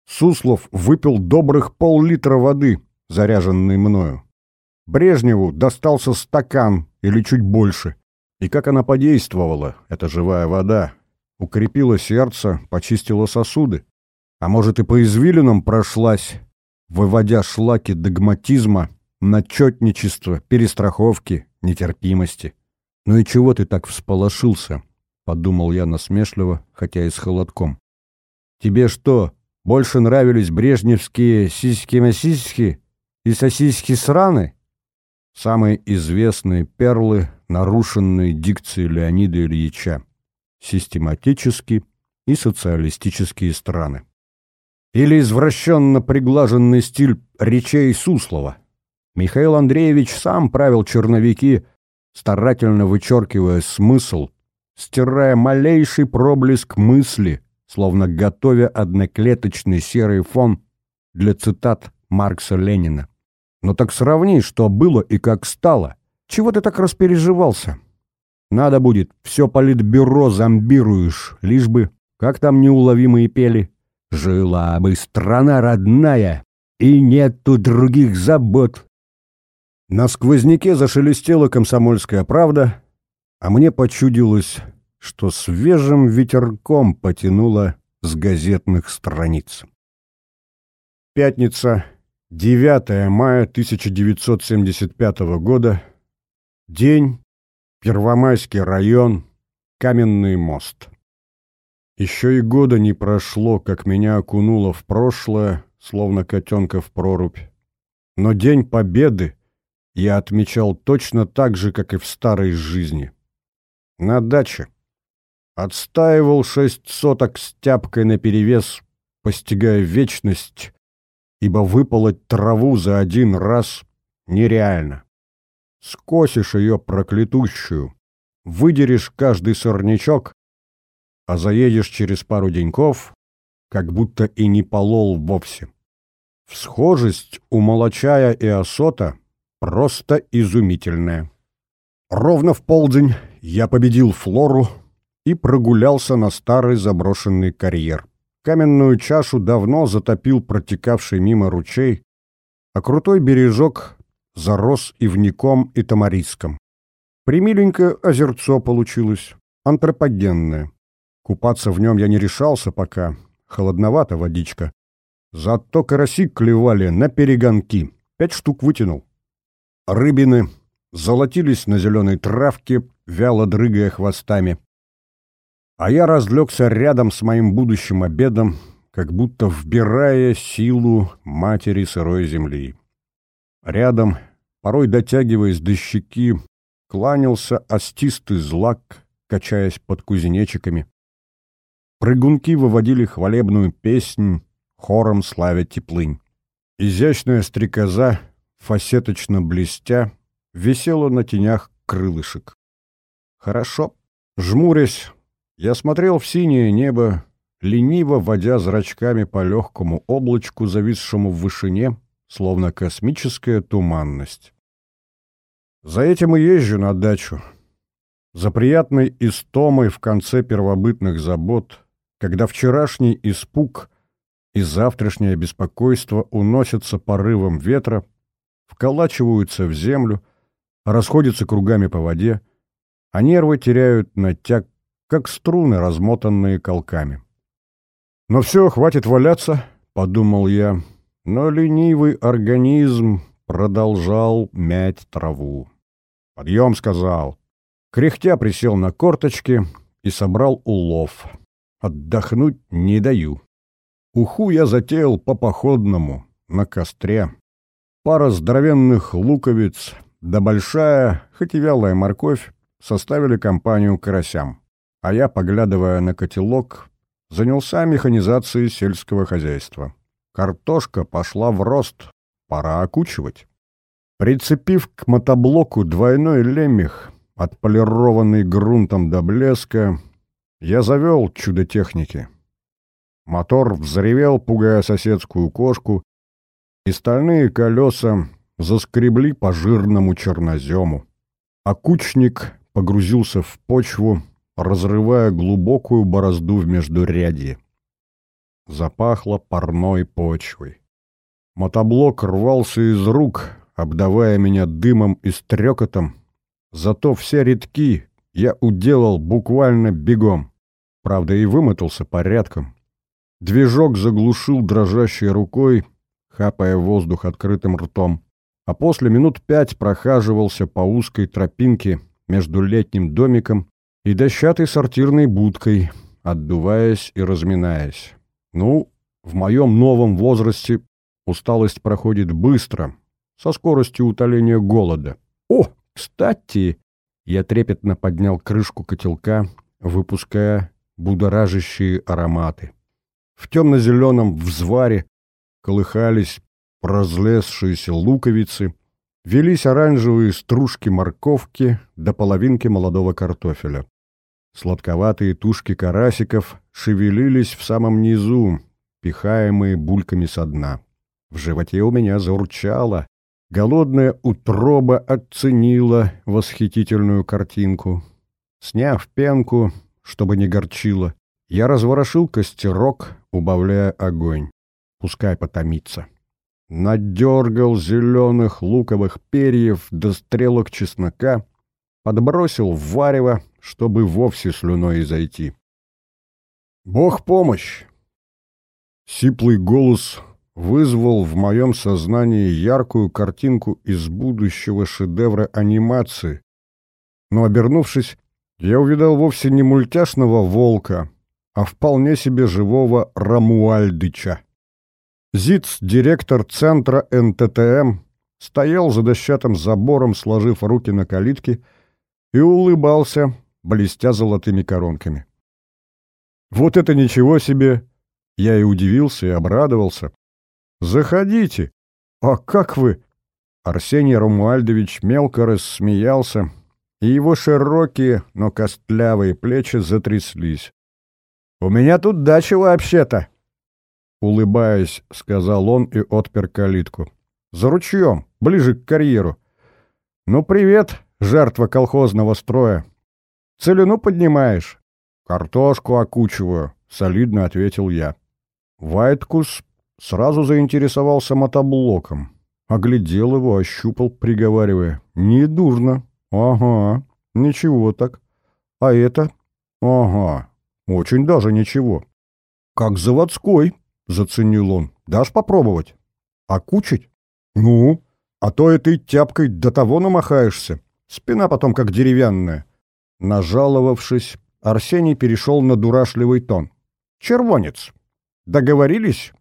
Суслов выпил добрых пол-литра воды, заряженной мною. Брежневу достался стакан или чуть больше. И как она подействовала, эта живая вода, укрепила сердце, почистила сосуды. А может и по извилинам прошлась, выводя шлаки догматизма, начетничества, перестраховки, нетерпимости. «Ну и чего ты так всполошился?» — подумал я насмешливо, хотя и с холодком. «Тебе что, больше нравились брежневские сиськи-масиськи и сосиски-сраны?» Самые известные перлы, нарушенные дикцией Леонида Ильича. Систематически и социалистические страны. Или извращенно приглаженный стиль речей Суслова. Михаил Андреевич сам правил черновики, старательно вычеркивая смысл, стирая малейший проблеск мысли, словно готовя одноклеточный серый фон для цитат Маркса Ленина. Но так сравни, что было и как стало. Чего ты так распереживался? Надо будет, все политбюро зомбируешь, лишь бы, как там неуловимые пели, «Жила бы страна родная, и нету других забот». На сквозняке зашелестела комсомольская правда, а мне почудилось, что свежим ветерком потянуло с газетных страниц. Пятница, 9 мая 1975 года. День. Первомайский район. Каменный мост. Еще и года не прошло, как меня окунуло в прошлое, словно котенка в прорубь. Но День Победы я отмечал точно так же, как и в старой жизни. На даче. Отстаивал шесть соток с тяпкой наперевес, постигая вечность, ибо выполоть траву за один раз нереально. Скосишь ее проклятущую, выдерешь каждый сорнячок, а заедешь через пару деньков, как будто и не полол вовсе. Всхожесть у молочая и осота просто изумительная. Ровно в полдень я победил Флору и прогулялся на старый заброшенный карьер. Каменную чашу давно затопил протекавший мимо ручей, а крутой бережок зарос ивником и тамариском. Примиленькое озерцо получилось, антропогенное. Купаться в нем я не решался пока, холодновата водичка. Зато караси клевали на перегонки, пять штук вытянул. Рыбины золотились на зеленой травке, вяло дрыгая хвостами. А я разлегся рядом с моим будущим обедом, как будто вбирая силу матери сырой земли. Рядом, порой дотягиваясь до щеки, кланялся остистый злак, качаясь под кузнечиками. Прыгунки выводили хвалебную песнь, хором славя теплынь. Изящная стрекоза, фасеточно блестя, висела на тенях крылышек. Хорошо. Жмурясь, я смотрел в синее небо, лениво водя зрачками по легкому облачку, зависшему в вышине, словно космическая туманность. За этим и езжу на дачу. За приятной истомой в конце первобытных забот, когда вчерашний испуг и завтрашнее беспокойство уносятся порывом ветра, вколачиваются в землю, расходятся кругами по воде, а нервы теряют натяг как струны, размотанные колками. «Но все, хватит валяться», — подумал я, но ленивый организм продолжал мять траву. «Подъем», — сказал. Кряхтя присел на корточки и собрал улов. Отдохнуть не даю. Уху я затеял по-походному, на костре. Пара здоровенных луковиц да большая, хоть и вялая морковь составили компанию карасям а я, поглядывая на котелок, занялся механизацией сельского хозяйства. Картошка пошла в рост, пора окучивать. Прицепив к мотоблоку двойной лемех, отполированный грунтом до блеска, я завел чудо техники. Мотор взревел, пугая соседскую кошку, и стальные колеса заскребли по жирному чернозему. Окучник погрузился в почву, разрывая глубокую борозду в междурядье. Запахло парной почвой. Мотоблок рвался из рук, обдавая меня дымом и стрекотом, зато все редки я уделал буквально бегом. Правда, и вымотался порядком. Движок заглушил дрожащей рукой, хапая воздух открытым ртом, а после минут пять прохаживался по узкой тропинке между летним домиком и дощатой сортирной будкой, отдуваясь и разминаясь. Ну, в моем новом возрасте усталость проходит быстро, со скоростью утоления голода. О, кстати, я трепетно поднял крышку котелка, выпуская будоражащие ароматы. В темно-зеленом взваре колыхались разлезшиеся луковицы, велись оранжевые стружки морковки до половинки молодого картофеля. Сладковатые тушки карасиков шевелились в самом низу, пихаемые бульками со дна. В животе у меня заурчало. Голодная утроба оценила восхитительную картинку. Сняв пенку, чтобы не горчило, я разворошил костерок, убавляя огонь. Пускай потомится. Надергал зеленых луковых перьев до стрелок чеснока, подбросил варево, чтобы вовсе слюной изойти. «Бог помощь!» Сиплый голос вызвал в моем сознании яркую картинку из будущего шедевра анимации. Но, обернувшись, я увидал вовсе не мультяшного волка, а вполне себе живого Рамуальдыча. ЗИЦ, директор центра НТТМ, стоял за дощатым забором, сложив руки на калитке, и улыбался, блестя золотыми коронками. «Вот это ничего себе!» Я и удивился, и обрадовался. «Заходите! А как вы?» Арсений Ромуальдович мелко рассмеялся, и его широкие, но костлявые плечи затряслись. «У меня тут дача вообще-то!» Улыбаясь, сказал он и отпер калитку. «За ручьем, ближе к карьеру. Ну, привет, жертва колхозного строя. Целину поднимаешь?» «Картошку окучиваю», — солидно ответил я. Вайткус сразу заинтересовался мотоблоком. Оглядел его, ощупал, приговаривая. «Недурно. Ага. Ничего так. А это? Ага. Очень даже ничего. Как заводской, заценил он. Дашь попробовать? А кучить? Ну, а то этой тяпкой до того намахаешься. Спина потом как деревянная. Нажаловавшись, Арсений перешел на дурашливый тон. «Червонец, договорились?»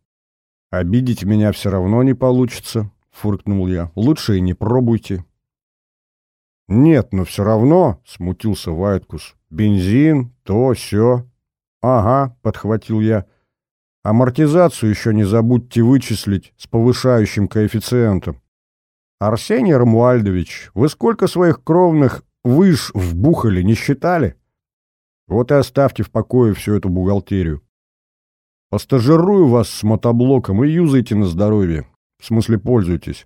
«Обидеть меня все равно не получится», — фуркнул я. «Лучше и не пробуйте». «Нет, но все равно», — смутился Вайткус. «Бензин, то, все. «Ага», — подхватил я. «Амортизацию еще не забудьте вычислить с повышающим коэффициентом». «Арсений Рамуальдович, вы сколько своих кровных выш вбухали, не считали?» «Вот и оставьте в покое всю эту бухгалтерию. Постажирую вас с мотоблоком и юзайте на здоровье. В смысле, пользуйтесь.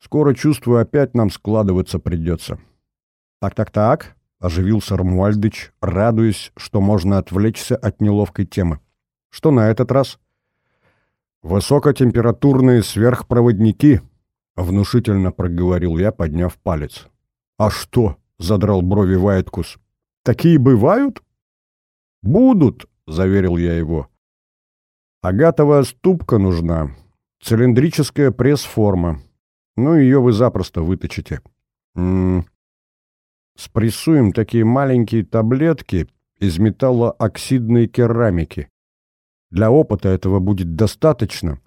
Скоро, чувствую, опять нам складываться придется. Так-так-так, оживился Рамуальдыч, радуясь, что можно отвлечься от неловкой темы. Что на этот раз? Высокотемпературные сверхпроводники, внушительно проговорил я, подняв палец. А что? Задрал брови Вайткус. Такие бывают? Будут, заверил я его. Агатовая ступка нужна. Цилиндрическая пресс-форма. Ну, ее вы запросто выточите. М -м -м. Спрессуем такие маленькие таблетки из металлооксидной керамики. Для опыта этого будет достаточно,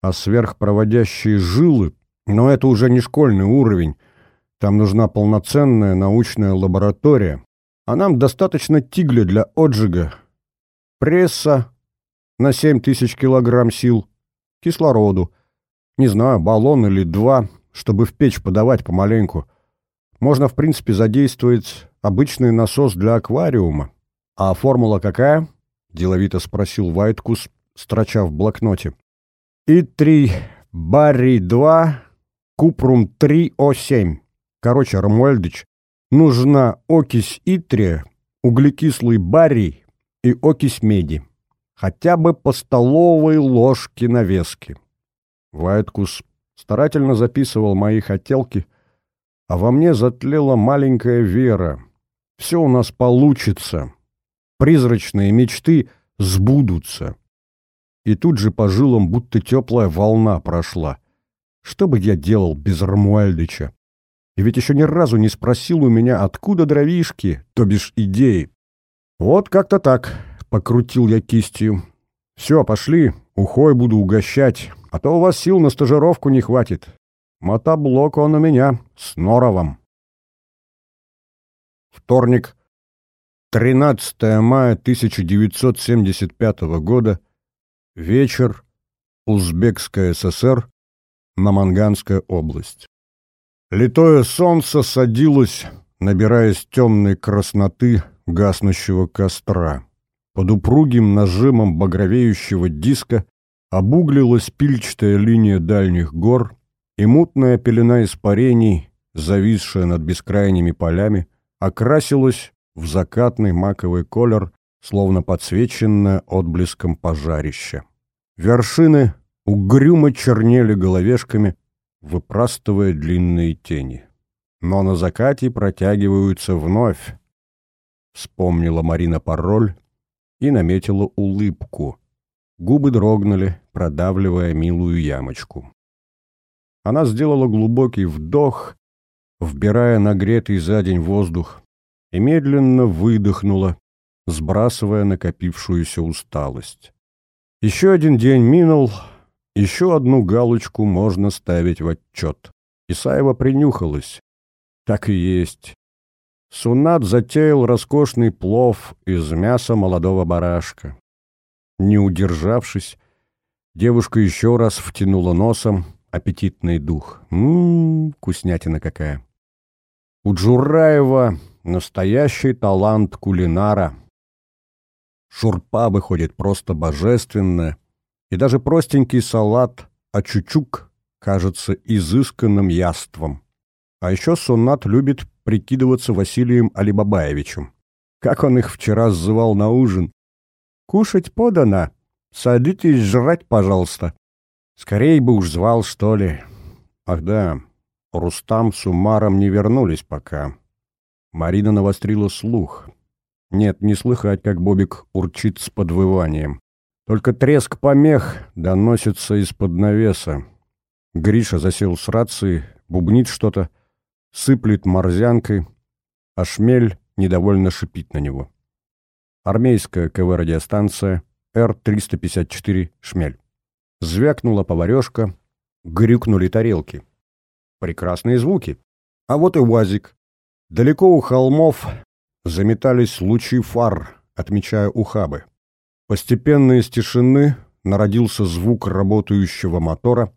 а сверхпроводящие жилы, но это уже не школьный уровень. Там нужна полноценная научная лаборатория. А нам достаточно тигля для отжига. Пресса, на 7 тысяч килограмм сил, кислороду, не знаю, баллон или два, чтобы в печь подавать помаленьку. Можно, в принципе, задействовать обычный насос для аквариума. А формула какая? Деловито спросил Вайткус, строча в блокноте. И3, барий-2, купрум-3О7. Короче, Рамуальдыч, нужна окись итрия, углекислый барий и окись меди хотя бы по столовой ложке навески. Вайткус старательно записывал мои хотелки, а во мне затлела маленькая вера. Все у нас получится. Призрачные мечты сбудутся. И тут же по жилам будто теплая волна прошла. Что бы я делал без Рамуальдыча? И ведь еще ни разу не спросил у меня, откуда дровишки, то бишь идеи. Вот как-то так, покрутил я кистью. Все, пошли, ухой буду угощать, а то у вас сил на стажировку не хватит. Мотоблок он у меня с норовом. Вторник, 13 мая 1975 года, вечер, Узбекская ССР, Наманганская область. Литое солнце садилось, набираясь темной красноты гаснущего костра. Под упругим нажимом багровеющего диска обуглилась пильчатая линия дальних гор, и мутная пелена испарений, зависшая над бескрайними полями, окрасилась в закатный маковый колер, словно подсвеченная отблеском пожарища. Вершины угрюмо чернели головешками, выпрастывая длинные тени. Но на закате протягиваются вновь. Вспомнила Марина пароль и наметила улыбку. Губы дрогнули, продавливая милую ямочку. Она сделала глубокий вдох, вбирая нагретый за день воздух, и медленно выдохнула, сбрасывая накопившуюся усталость. Еще один день минул, еще одну галочку можно ставить в отчет. Исаева принюхалась. Так и есть. Сунат затеял роскошный плов из мяса молодого барашка. Не удержавшись, девушка еще раз втянула носом аппетитный дух. Ммм, вкуснятина какая. У Джураева настоящий талант кулинара. Шурпа выходит просто божественная, и даже простенький салат ачучук кажется изысканным яством. А еще Соннат любит прикидываться Василием Алибабаевичем. Как он их вчера сзывал на ужин. «Кушать подано. Садитесь жрать, пожалуйста». Скорей бы уж звал, что ли. Ах да, Рустам с Умаром не вернулись пока. Марина навострила слух. Нет, не слыхать, как Бобик урчит с подвыванием. Только треск помех доносится из-под навеса. Гриша засел с рации, бубнит что-то, сыплет морзянкой, а шмель недовольно шипит на него. Армейская КВ-радиостанция Р-354 «Шмель». Звякнула поварешка, грюкнули тарелки. Прекрасные звуки. А вот и УАЗик. Далеко у холмов заметались лучи фар, отмечая ухабы. Постепенно из тишины народился звук работающего мотора,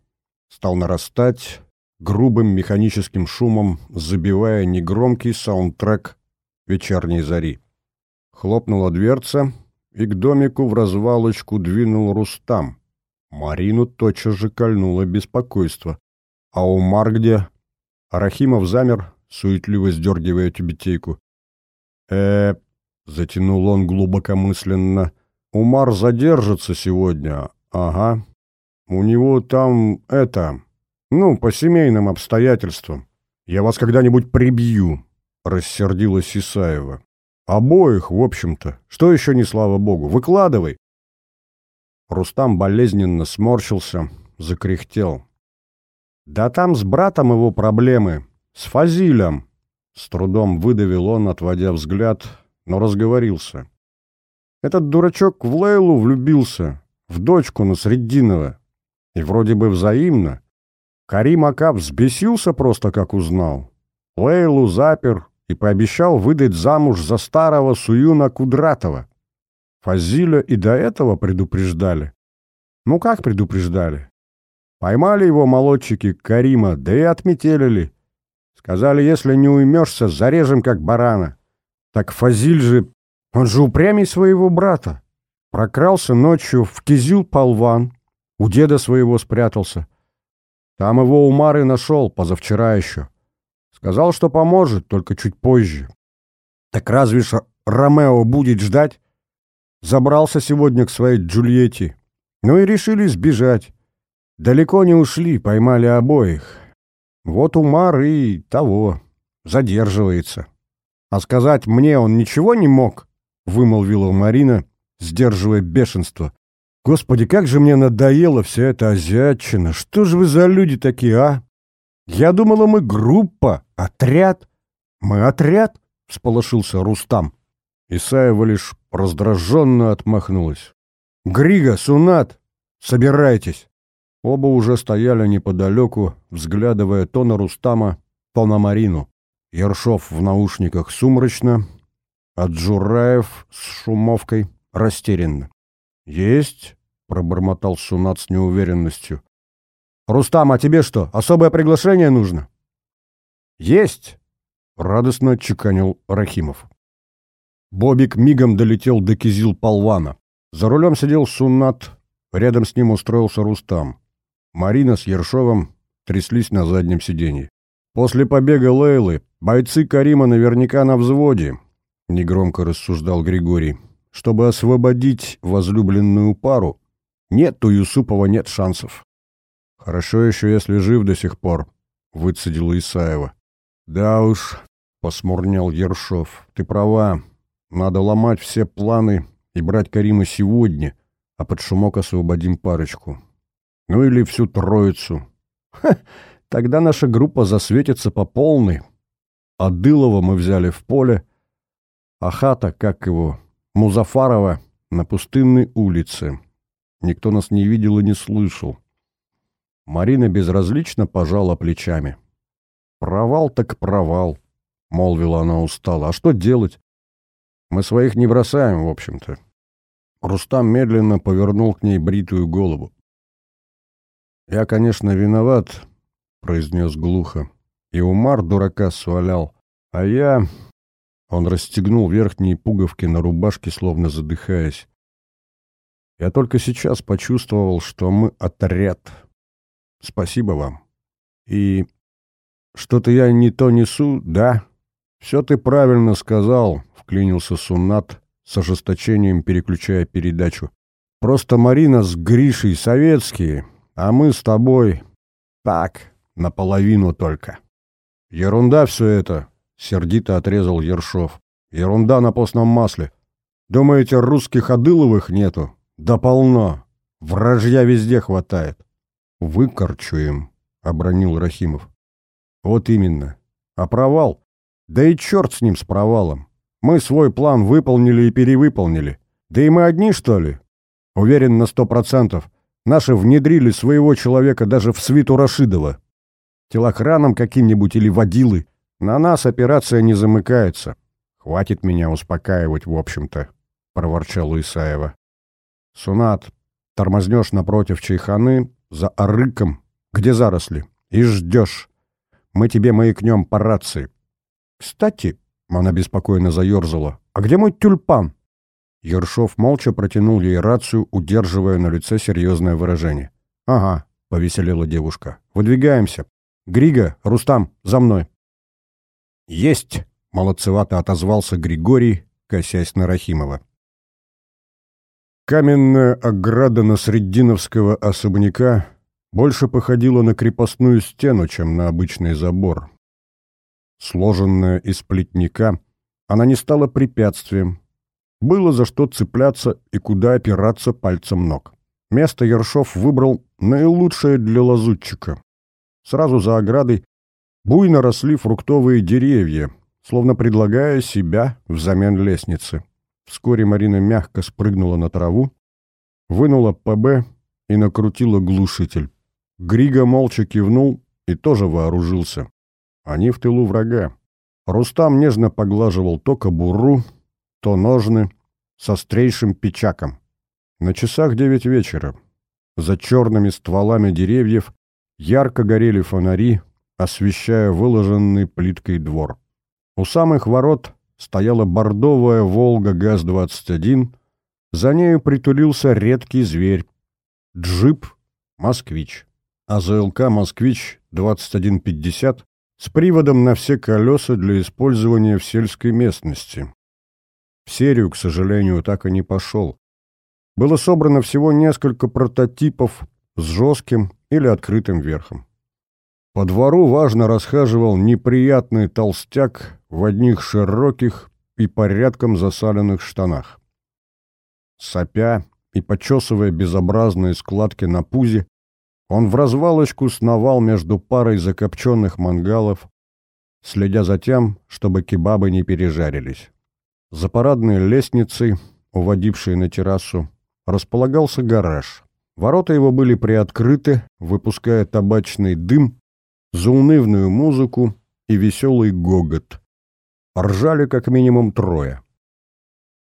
стал нарастать грубым механическим шумом, забивая негромкий саундтрек вечерней зари. Хлопнула дверца, и к домику в развалочку двинул Рустам. Марину тотчас же кольнуло беспокойство. А Умар где? Арахимов замер, суетливо сдергивая тюбетейку. э затянул он глубокомысленно, Умар задержится сегодня. Ага. У него там это... Ну, по семейным обстоятельствам. Я вас когда-нибудь прибью, рассердилась Исаева. Обоих, в общем-то. Что еще не слава богу? Выкладывай. Рустам болезненно сморщился, закряхтел. Да там с братом его проблемы. С Фазилем. С трудом выдавил он, отводя взгляд, но разговорился. Этот дурачок в Лейлу влюбился, в дочку Насреддинова. И вроде бы взаимно. Карим Акап взбесился просто, как узнал. Лейлу запер и пообещал выдать замуж за старого Суюна Кудратова. Фазиля и до этого предупреждали. Ну как предупреждали? Поймали его молодчики Карима, да и отметелили. Сказали, если не уймешься, зарежем как барана. Так Фазиль же он же упрямей своего брата. Прокрался ночью в Кизил-Полван, у деда своего спрятался. Там его Умар и нашел, позавчера еще. Сказал, что поможет, только чуть позже. Так разве ж Ромео будет ждать? Забрался сегодня к своей Джульетте. Ну и решили сбежать. Далеко не ушли, поймали обоих. Вот Умар и того, задерживается. А сказать мне он ничего не мог, вымолвила Марина, сдерживая бешенство. Господи, как же мне надоела вся эта азиатчина. Что же вы за люди такие, а? Я думала, мы группа, отряд. Мы отряд, всполошился Рустам. Исаева лишь раздраженно отмахнулась. «Грига, Сунат, собирайтесь!» Оба уже стояли неподалеку, взглядывая то на Рустама, то на Марину. Ершов в наушниках сумрачно, а Джураев с шумовкой растерянно. «Есть!» — пробормотал Сунат с неуверенностью. «Рустам, а тебе что, особое приглашение нужно?» «Есть!» — радостно отчеканил Рахимов. Бобик мигом долетел до кизил полвана. За рулем сидел Суннат, рядом с ним устроился Рустам. Марина с Ершовым тряслись на заднем сиденье. «После побега Лейлы бойцы Карима наверняка на взводе», — негромко рассуждал Григорий. «Чтобы освободить возлюбленную пару, нет у Юсупова нет шансов». «Хорошо еще, если жив до сих пор», — выцедила Исаева. «Да уж», — посмурнел Ершов, — «ты права. Надо ломать все планы и брать Карима сегодня, а под шумок освободим парочку. Ну или всю троицу. Ха, тогда наша группа засветится по полной. Адылова мы взяли в поле, а хата, как его, Музафарова, на пустынной улице. Никто нас не видел и не слышал. Марина безразлично пожала плечами. «Провал так провал», — молвила она устало. «А что делать? Мы своих не бросаем, в общем-то. Рустам медленно повернул к ней бритую голову. «Я, конечно, виноват», — произнес глухо. «И Умар дурака свалял. А я...» Он расстегнул верхние пуговки на рубашке, словно задыхаясь. «Я только сейчас почувствовал, что мы отряд. Спасибо вам. И что-то я не то несу, да? Все ты правильно сказал вклинился Суннат, с ожесточением переключая передачу. «Просто Марина с Гришей советские, а мы с тобой так, наполовину только». «Ерунда все это», — сердито отрезал Ершов. «Ерунда на постном масле. Думаете, русских Адыловых нету? Да полно. Вражья везде хватает». «Выкорчуем», — обронил Рахимов. «Вот именно. А провал? Да и черт с ним, с провалом. Мы свой план выполнили и перевыполнили. Да и мы одни, что ли? Уверен на сто процентов. Наши внедрили своего человека даже в свиту Рашидова. Телохраном каким-нибудь или водилы. На нас операция не замыкается. Хватит меня успокаивать, в общем-то, — проворчал Исаева. Сунат, тормознешь напротив чайханы за арыком, где заросли, и ждешь. Мы тебе маякнем по рации. Кстати, она беспокойно заерзала. «А где мой тюльпан?» Ершов молча протянул ей рацию, удерживая на лице серьезное выражение. «Ага», — повеселела девушка. «Выдвигаемся. Грига, Рустам, за мной». «Есть!» — молодцевато отозвался Григорий, косясь на Рахимова. Каменная ограда на Срединовского особняка больше походила на крепостную стену, чем на обычный забор. Сложенная из плетника, она не стала препятствием. Было за что цепляться и куда опираться пальцем ног. Место Ершов выбрал наилучшее для лазутчика. Сразу за оградой буйно росли фруктовые деревья, словно предлагая себя взамен лестницы. Вскоре Марина мягко спрыгнула на траву, вынула ПБ и накрутила глушитель. Грига молча кивнул и тоже вооружился. Они в тылу врага. Рустам нежно поглаживал то кобуру, то ножны с острейшим печаком. На часах девять вечера. За черными стволами деревьев ярко горели фонари, освещая выложенный плиткой двор. У самых ворот стояла бордовая «Волга ГАЗ-21», за нею притулился редкий зверь — джип «Москвич». А ЗЛК «Москвич-2150» с приводом на все колеса для использования в сельской местности. В серию, к сожалению, так и не пошел. Было собрано всего несколько прототипов с жестким, или открытым верхом. По двору важно расхаживал неприятный толстяк в одних широких и порядком засаленных штанах. Сопя и почесывая безобразные складки на пузе, он в развалочку сновал между парой закопченных мангалов, следя за тем, чтобы кебабы не пережарились. За парадной лестницей, уводившей на террасу, располагался гараж. Ворота его были приоткрыты, выпуская табачный дым, заунывную музыку и веселый гогот. Ржали как минимум трое.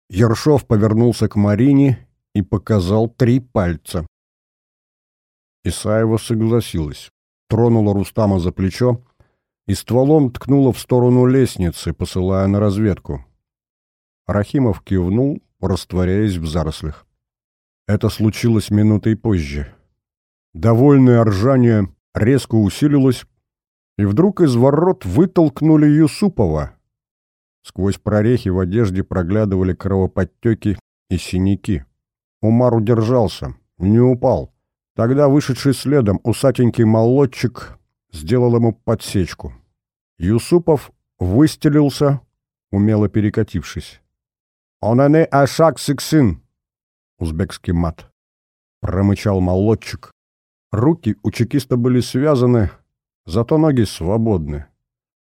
Ершов повернулся к Марине и показал три пальца. Исаева согласилась, тронула Рустама за плечо и стволом ткнула в сторону лестницы, посылая на разведку. Рахимов кивнул, растворяясь в зарослях. Это случилось минутой позже. Довольное ржание резко усилилось, и вдруг из ворот вытолкнули Юсупова. Сквозь прорехи в одежде проглядывали кровоподтеки и синяки. Умар удержался, не упал. Тогда вышедший следом усатенький молодчик сделал ему подсечку. Юсупов выстелился, умело перекатившись. «Он не ашак сиксын!» узбекский мат. Промычал молодчик. Руки у чекиста были связаны, зато ноги свободны.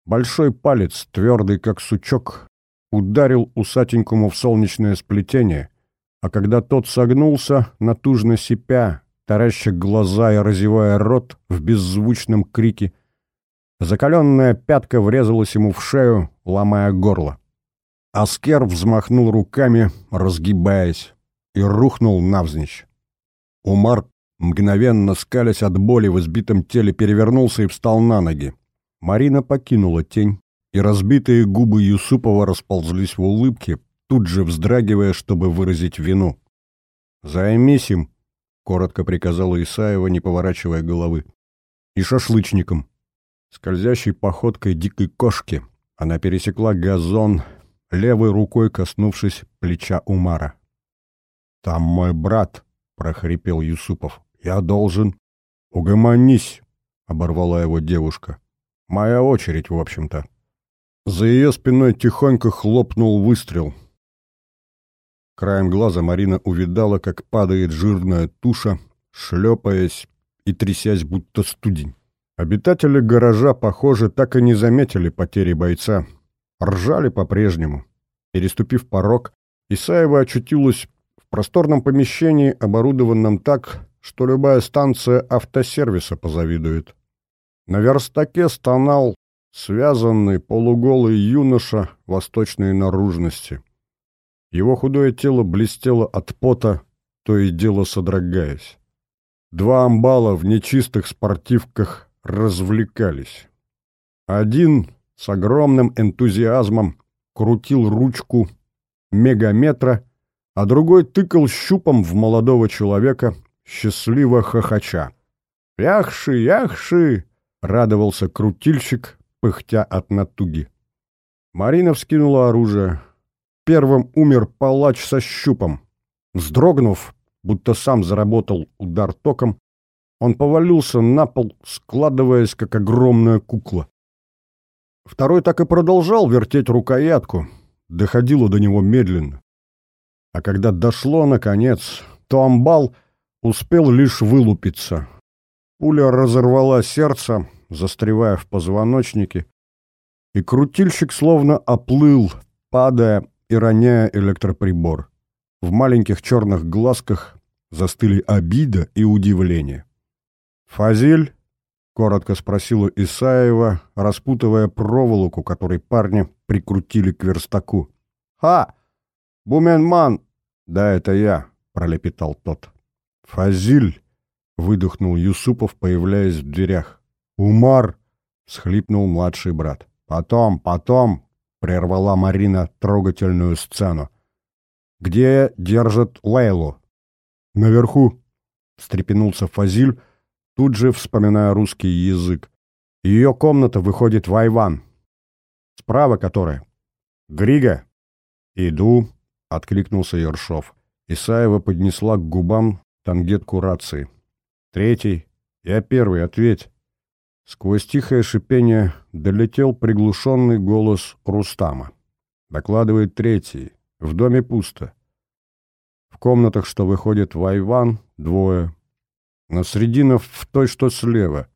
Большой палец, твердый как сучок, ударил усатенькому в солнечное сплетение, а когда тот согнулся, натужно сипя, тараща глаза и разевая рот в беззвучном крике, закаленная пятка врезалась ему в шею, ломая горло. Аскер взмахнул руками, разгибаясь и рухнул навзничь. Умар, мгновенно скалясь от боли в избитом теле, перевернулся и встал на ноги. Марина покинула тень, и разбитые губы Юсупова расползлись в улыбке, тут же вздрагивая, чтобы выразить вину. «Займись им», — коротко приказала Исаева, не поворачивая головы. «И шашлычником». Скользящей походкой дикой кошки она пересекла газон, левой рукой коснувшись плеча Умара. «Там мой брат», — прохрипел Юсупов. «Я должен...» «Угомонись», — оборвала его девушка. «Моя очередь, в общем-то». За ее спиной тихонько хлопнул выстрел. Краем глаза Марина увидала, как падает жирная туша, шлепаясь и трясясь, будто студень. Обитатели гаража, похоже, так и не заметили потери бойца. Ржали по-прежнему. Переступив порог, Исаева очутилась просторном помещении, оборудованном так, что любая станция автосервиса позавидует. На верстаке стонал связанный полуголый юноша восточной наружности. Его худое тело блестело от пота, то и дело содрогаясь. Два амбала в нечистых спортивках развлекались. Один с огромным энтузиазмом крутил ручку мегаметра а другой тыкал щупом в молодого человека, счастливо хохоча. «Яхши, яхши!» — радовался крутильщик, пыхтя от натуги. Марина вскинула оружие. Первым умер палач со щупом. Вздрогнув, будто сам заработал удар током, он повалился на пол, складываясь, как огромная кукла. Второй так и продолжал вертеть рукоятку. Доходило до него медленно. А когда дошло, наконец, то амбал успел лишь вылупиться. Пуля разорвала сердце, застревая в позвоночнике, и крутильщик словно оплыл, падая и роняя электроприбор. В маленьких черных глазках застыли обида и удивление. «Фазиль?» — коротко спросила Исаева, распутывая проволоку, которой парня прикрутили к верстаку. «Ха! Буменман, «Да, это я», — пролепетал тот. «Фазиль!» — выдохнул Юсупов, появляясь в дверях. «Умар!» — схлипнул младший брат. «Потом, потом!» — прервала Марина трогательную сцену. «Где держат Лейлу?» «Наверху!» — встрепенулся Фазиль, тут же вспоминая русский язык. «Ее комната выходит в Айван. Справа которая?» «Грига?» «Иду», — откликнулся Ершов. Исаева поднесла к губам тангетку рации. «Третий. «Я первый, ответь!» Сквозь тихое шипение долетел приглушенный голос Рустама. Докладывает третий. В доме пусто. В комнатах, что выходит в Айван, двое. Насрединов в той, что слева.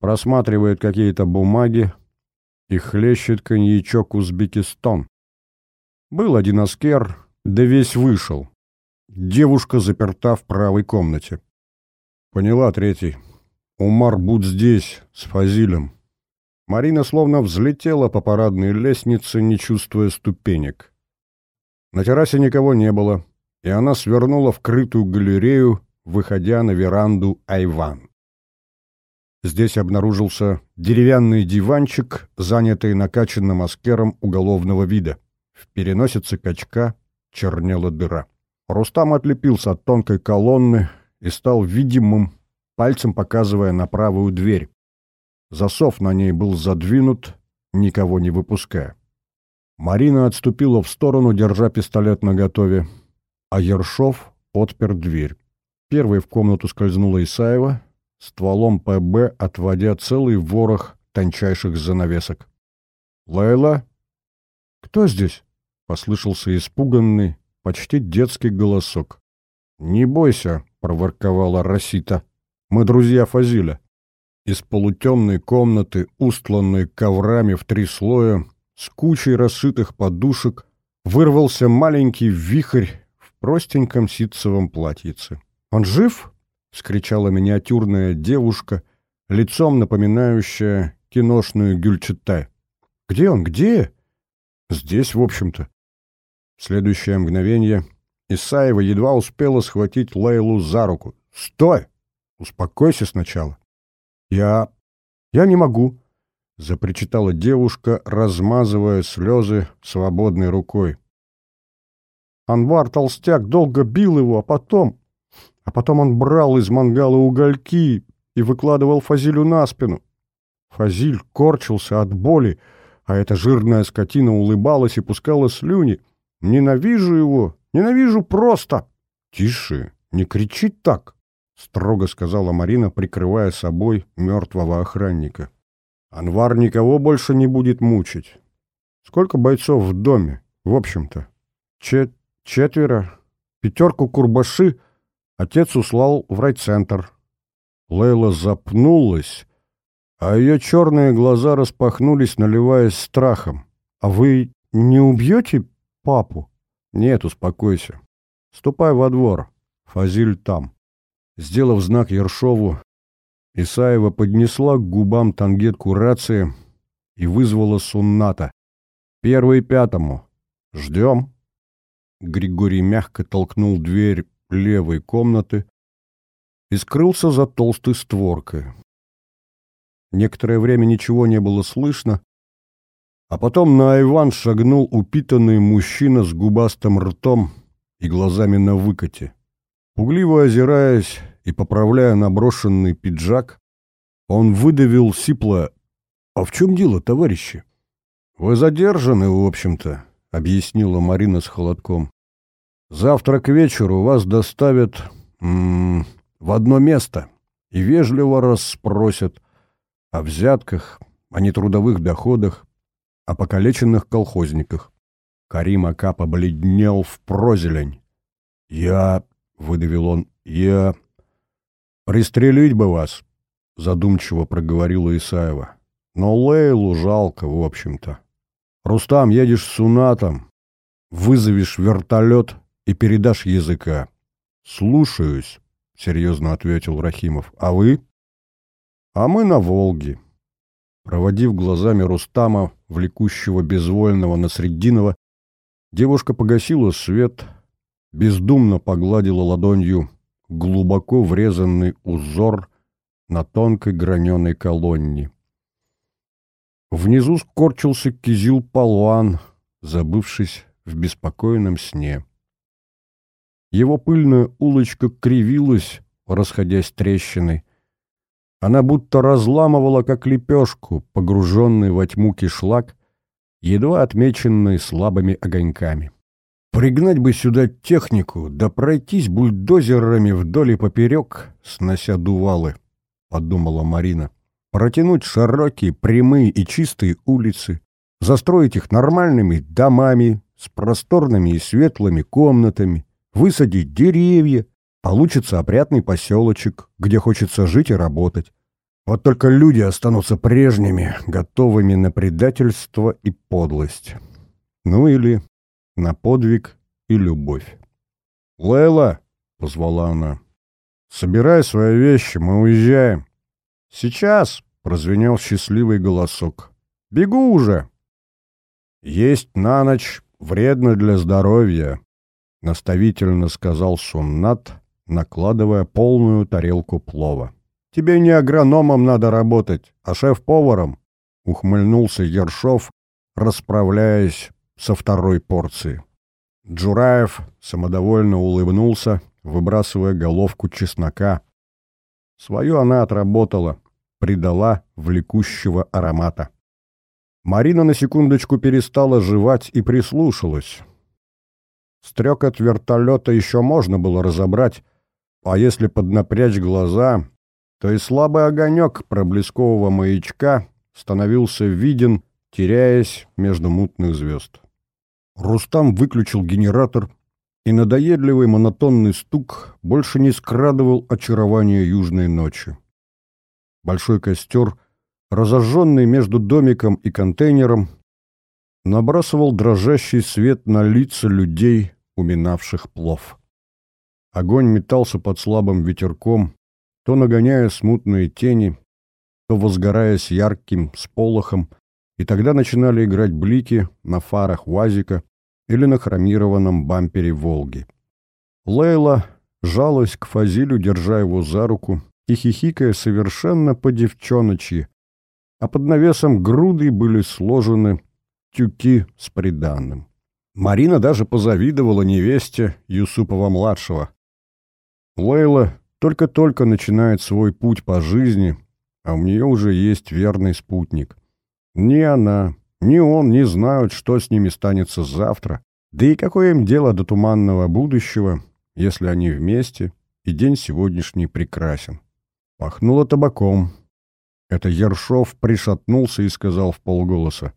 Просматривает какие-то бумаги и хлещет коньячок Узбекистан. Был один аскер, да весь вышел. Девушка заперта в правой комнате. Поняла третий. Умар будь здесь, с Фазилем. Марина словно взлетела по парадной лестнице, не чувствуя ступенек. На террасе никого не было, и она свернула в крытую галерею, выходя на веранду Айван. Здесь обнаружился деревянный диванчик, занятый накачанным аскером уголовного вида. В переносице качка чернела дыра. Рустам отлепился от тонкой колонны и стал видимым, пальцем показывая на правую дверь. Засов на ней был задвинут, никого не выпуская. Марина отступила в сторону, держа пистолет наготове, а Ершов отпер дверь. Первой в комнату скользнула Исаева, стволом ПБ отводя целый ворох тончайших занавесок. «Лейла?» «Кто здесь?» — послышался испуганный, почти детский голосок. «Не бойся», — проворковала Росита. «Мы друзья Фазиля». Из полутемной комнаты, устланной коврами в три слоя, с кучей расшитых подушек, вырвался маленький вихрь в простеньком ситцевом платьице. «Он жив?» — скричала миниатюрная девушка, лицом напоминающая киношную Гюльчатай. «Где он? Где?» «Здесь, в общем-то». В следующее мгновение Исаева едва успела схватить Лейлу за руку. «Стой! Успокойся сначала». «Я... я не могу», — запричитала девушка, размазывая слезы свободной рукой. Анвар Толстяк долго бил его, а потом... А потом он брал из мангала угольки и выкладывал Фазилю на спину. Фазиль корчился от боли, а эта жирная скотина улыбалась и пускала слюни. «Ненавижу его! Ненавижу просто!» «Тише! Не кричи так!» — строго сказала Марина, прикрывая собой мертвого охранника. «Анвар никого больше не будет мучить. Сколько бойцов в доме, в общем-то? Че четверо. Пятерку курбаши отец услал в райцентр». Лейла запнулась, а ее черные глаза распахнулись, наливаясь страхом. «А вы не убьете папу?» «Нет, успокойся. Ступай во двор. Фазиль там». Сделав знак Ершову, Исаева поднесла к губам тангетку рации и вызвала Сунната. «Первый пятому. Ждем». Григорий мягко толкнул дверь левой комнаты и скрылся за толстой створкой. Некоторое время ничего не было слышно, а потом на Айван шагнул упитанный мужчина с губастым ртом и глазами на выкате. Пугливо озираясь и поправляя наброшенный пиджак, он выдавил сипло «А в чем дело, товарищи?» «Вы задержаны, в общем-то», — объяснила Марина с холодком. «Завтра к вечеру вас доставят м -м, в одно место и вежливо расспросят о взятках, о нетрудовых доходах, о покалеченных колхозниках». Карим Ака побледнел в прозелень. «Я — выдавил он. «Я... пристрелить бы вас!» — задумчиво проговорила Исаева. «Но Лейлу жалко, в общем-то. Рустам, едешь с Сунатом, вызовешь вертолет и передашь языка». «Слушаюсь», — серьезно ответил Рахимов. «А вы?» «А мы на Волге». Проводив глазами Рустама, влекущего безвольного на Срединова, девушка погасила свет, бездумно погладила ладонью глубоко врезанный узор на тонкой граненой колонне. Внизу скорчился кизил-палуан, забывшись в беспокойном сне. Его пыльная улочка кривилась, расходясь трещиной. Она будто разламывала, как лепешку, погруженный во тьму кишлак, едва отмеченный слабыми огоньками. Пригнать бы сюда технику, да пройтись бульдозерами вдоль и поперек, снося дувалы. подумала Марина. Протянуть широкие, прямые и чистые улицы, застроить их нормальными домами с просторными и светлыми комнатами, высадить деревья, получится опрятный поселочек, где хочется жить и работать. Вот только люди останутся прежними, готовыми на предательство и подлость. Ну или на подвиг и любовь. «Лейла!» — позвала она. «Собирай свои вещи, мы уезжаем». «Сейчас!» — прозвенел счастливый голосок. «Бегу уже!» «Есть на ночь вредно для здоровья», — наставительно сказал Суннат, накладывая полную тарелку плова. «Тебе не агрономом надо работать, а шеф-поваром», — ухмыльнулся Ершов, расправляясь со второй порции. Джураев самодовольно улыбнулся, выбрасывая головку чеснока. Свою она отработала, придала влекущего аромата. Марина на секундочку перестала жевать и прислушалась. Стрекот вертолета еще можно было разобрать, а если поднапрячь глаза, то и слабый огонек проблескового маячка становился виден, теряясь между мутных звезд. Рустам выключил генератор, и надоедливый монотонный стук больше не скрадывал очарование южной ночи. Большой костер, разожженный между домиком и контейнером, набрасывал дрожащий свет на лица людей, уминавших плов. Огонь метался под слабым ветерком, то нагоняя смутные тени, то возгораясь ярким сполохом, и тогда начинали играть блики на фарах УАЗика или на хромированном бампере «Волги». Лейла жалась к Фазилю, держа его за руку и хихикая совершенно по-девчоночьи, а под навесом грудой были сложены тюки с приданным. Марина даже позавидовала невесте Юсупова-младшего. Лейла только-только начинает свой путь по жизни, а у нее уже есть верный спутник. Ни она, ни он не знают, что с ними станется завтра. Да и какое им дело до туманного будущего, если они вместе, и день сегодняшний прекрасен. Пахнуло табаком. Это Ершов пришатнулся и сказал в полголоса.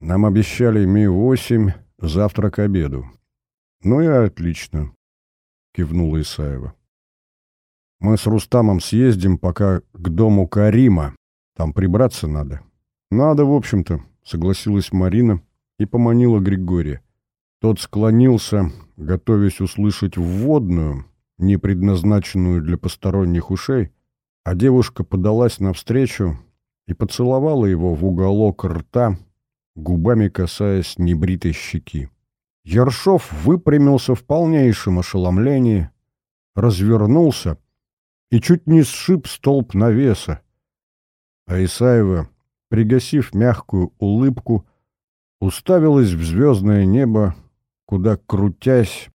«Нам обещали Ми-8 завтра к обеду». «Ну и отлично», — кивнула Исаева. «Мы с Рустамом съездим пока к дому Карима. Там прибраться надо». «Надо, в общем-то», — согласилась Марина и поманила Григория. Тот склонился, готовясь услышать вводную, не предназначенную для посторонних ушей, а девушка подалась навстречу и поцеловала его в уголок рта, губами касаясь небритой щеки. Ершов выпрямился в полнейшем ошеломлении, развернулся и чуть не сшиб столб навеса. А Исаева пригасив мягкую улыбку, уставилась в звездное небо, куда, крутясь,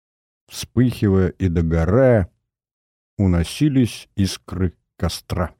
вспыхивая и догорая, уносились искры костра.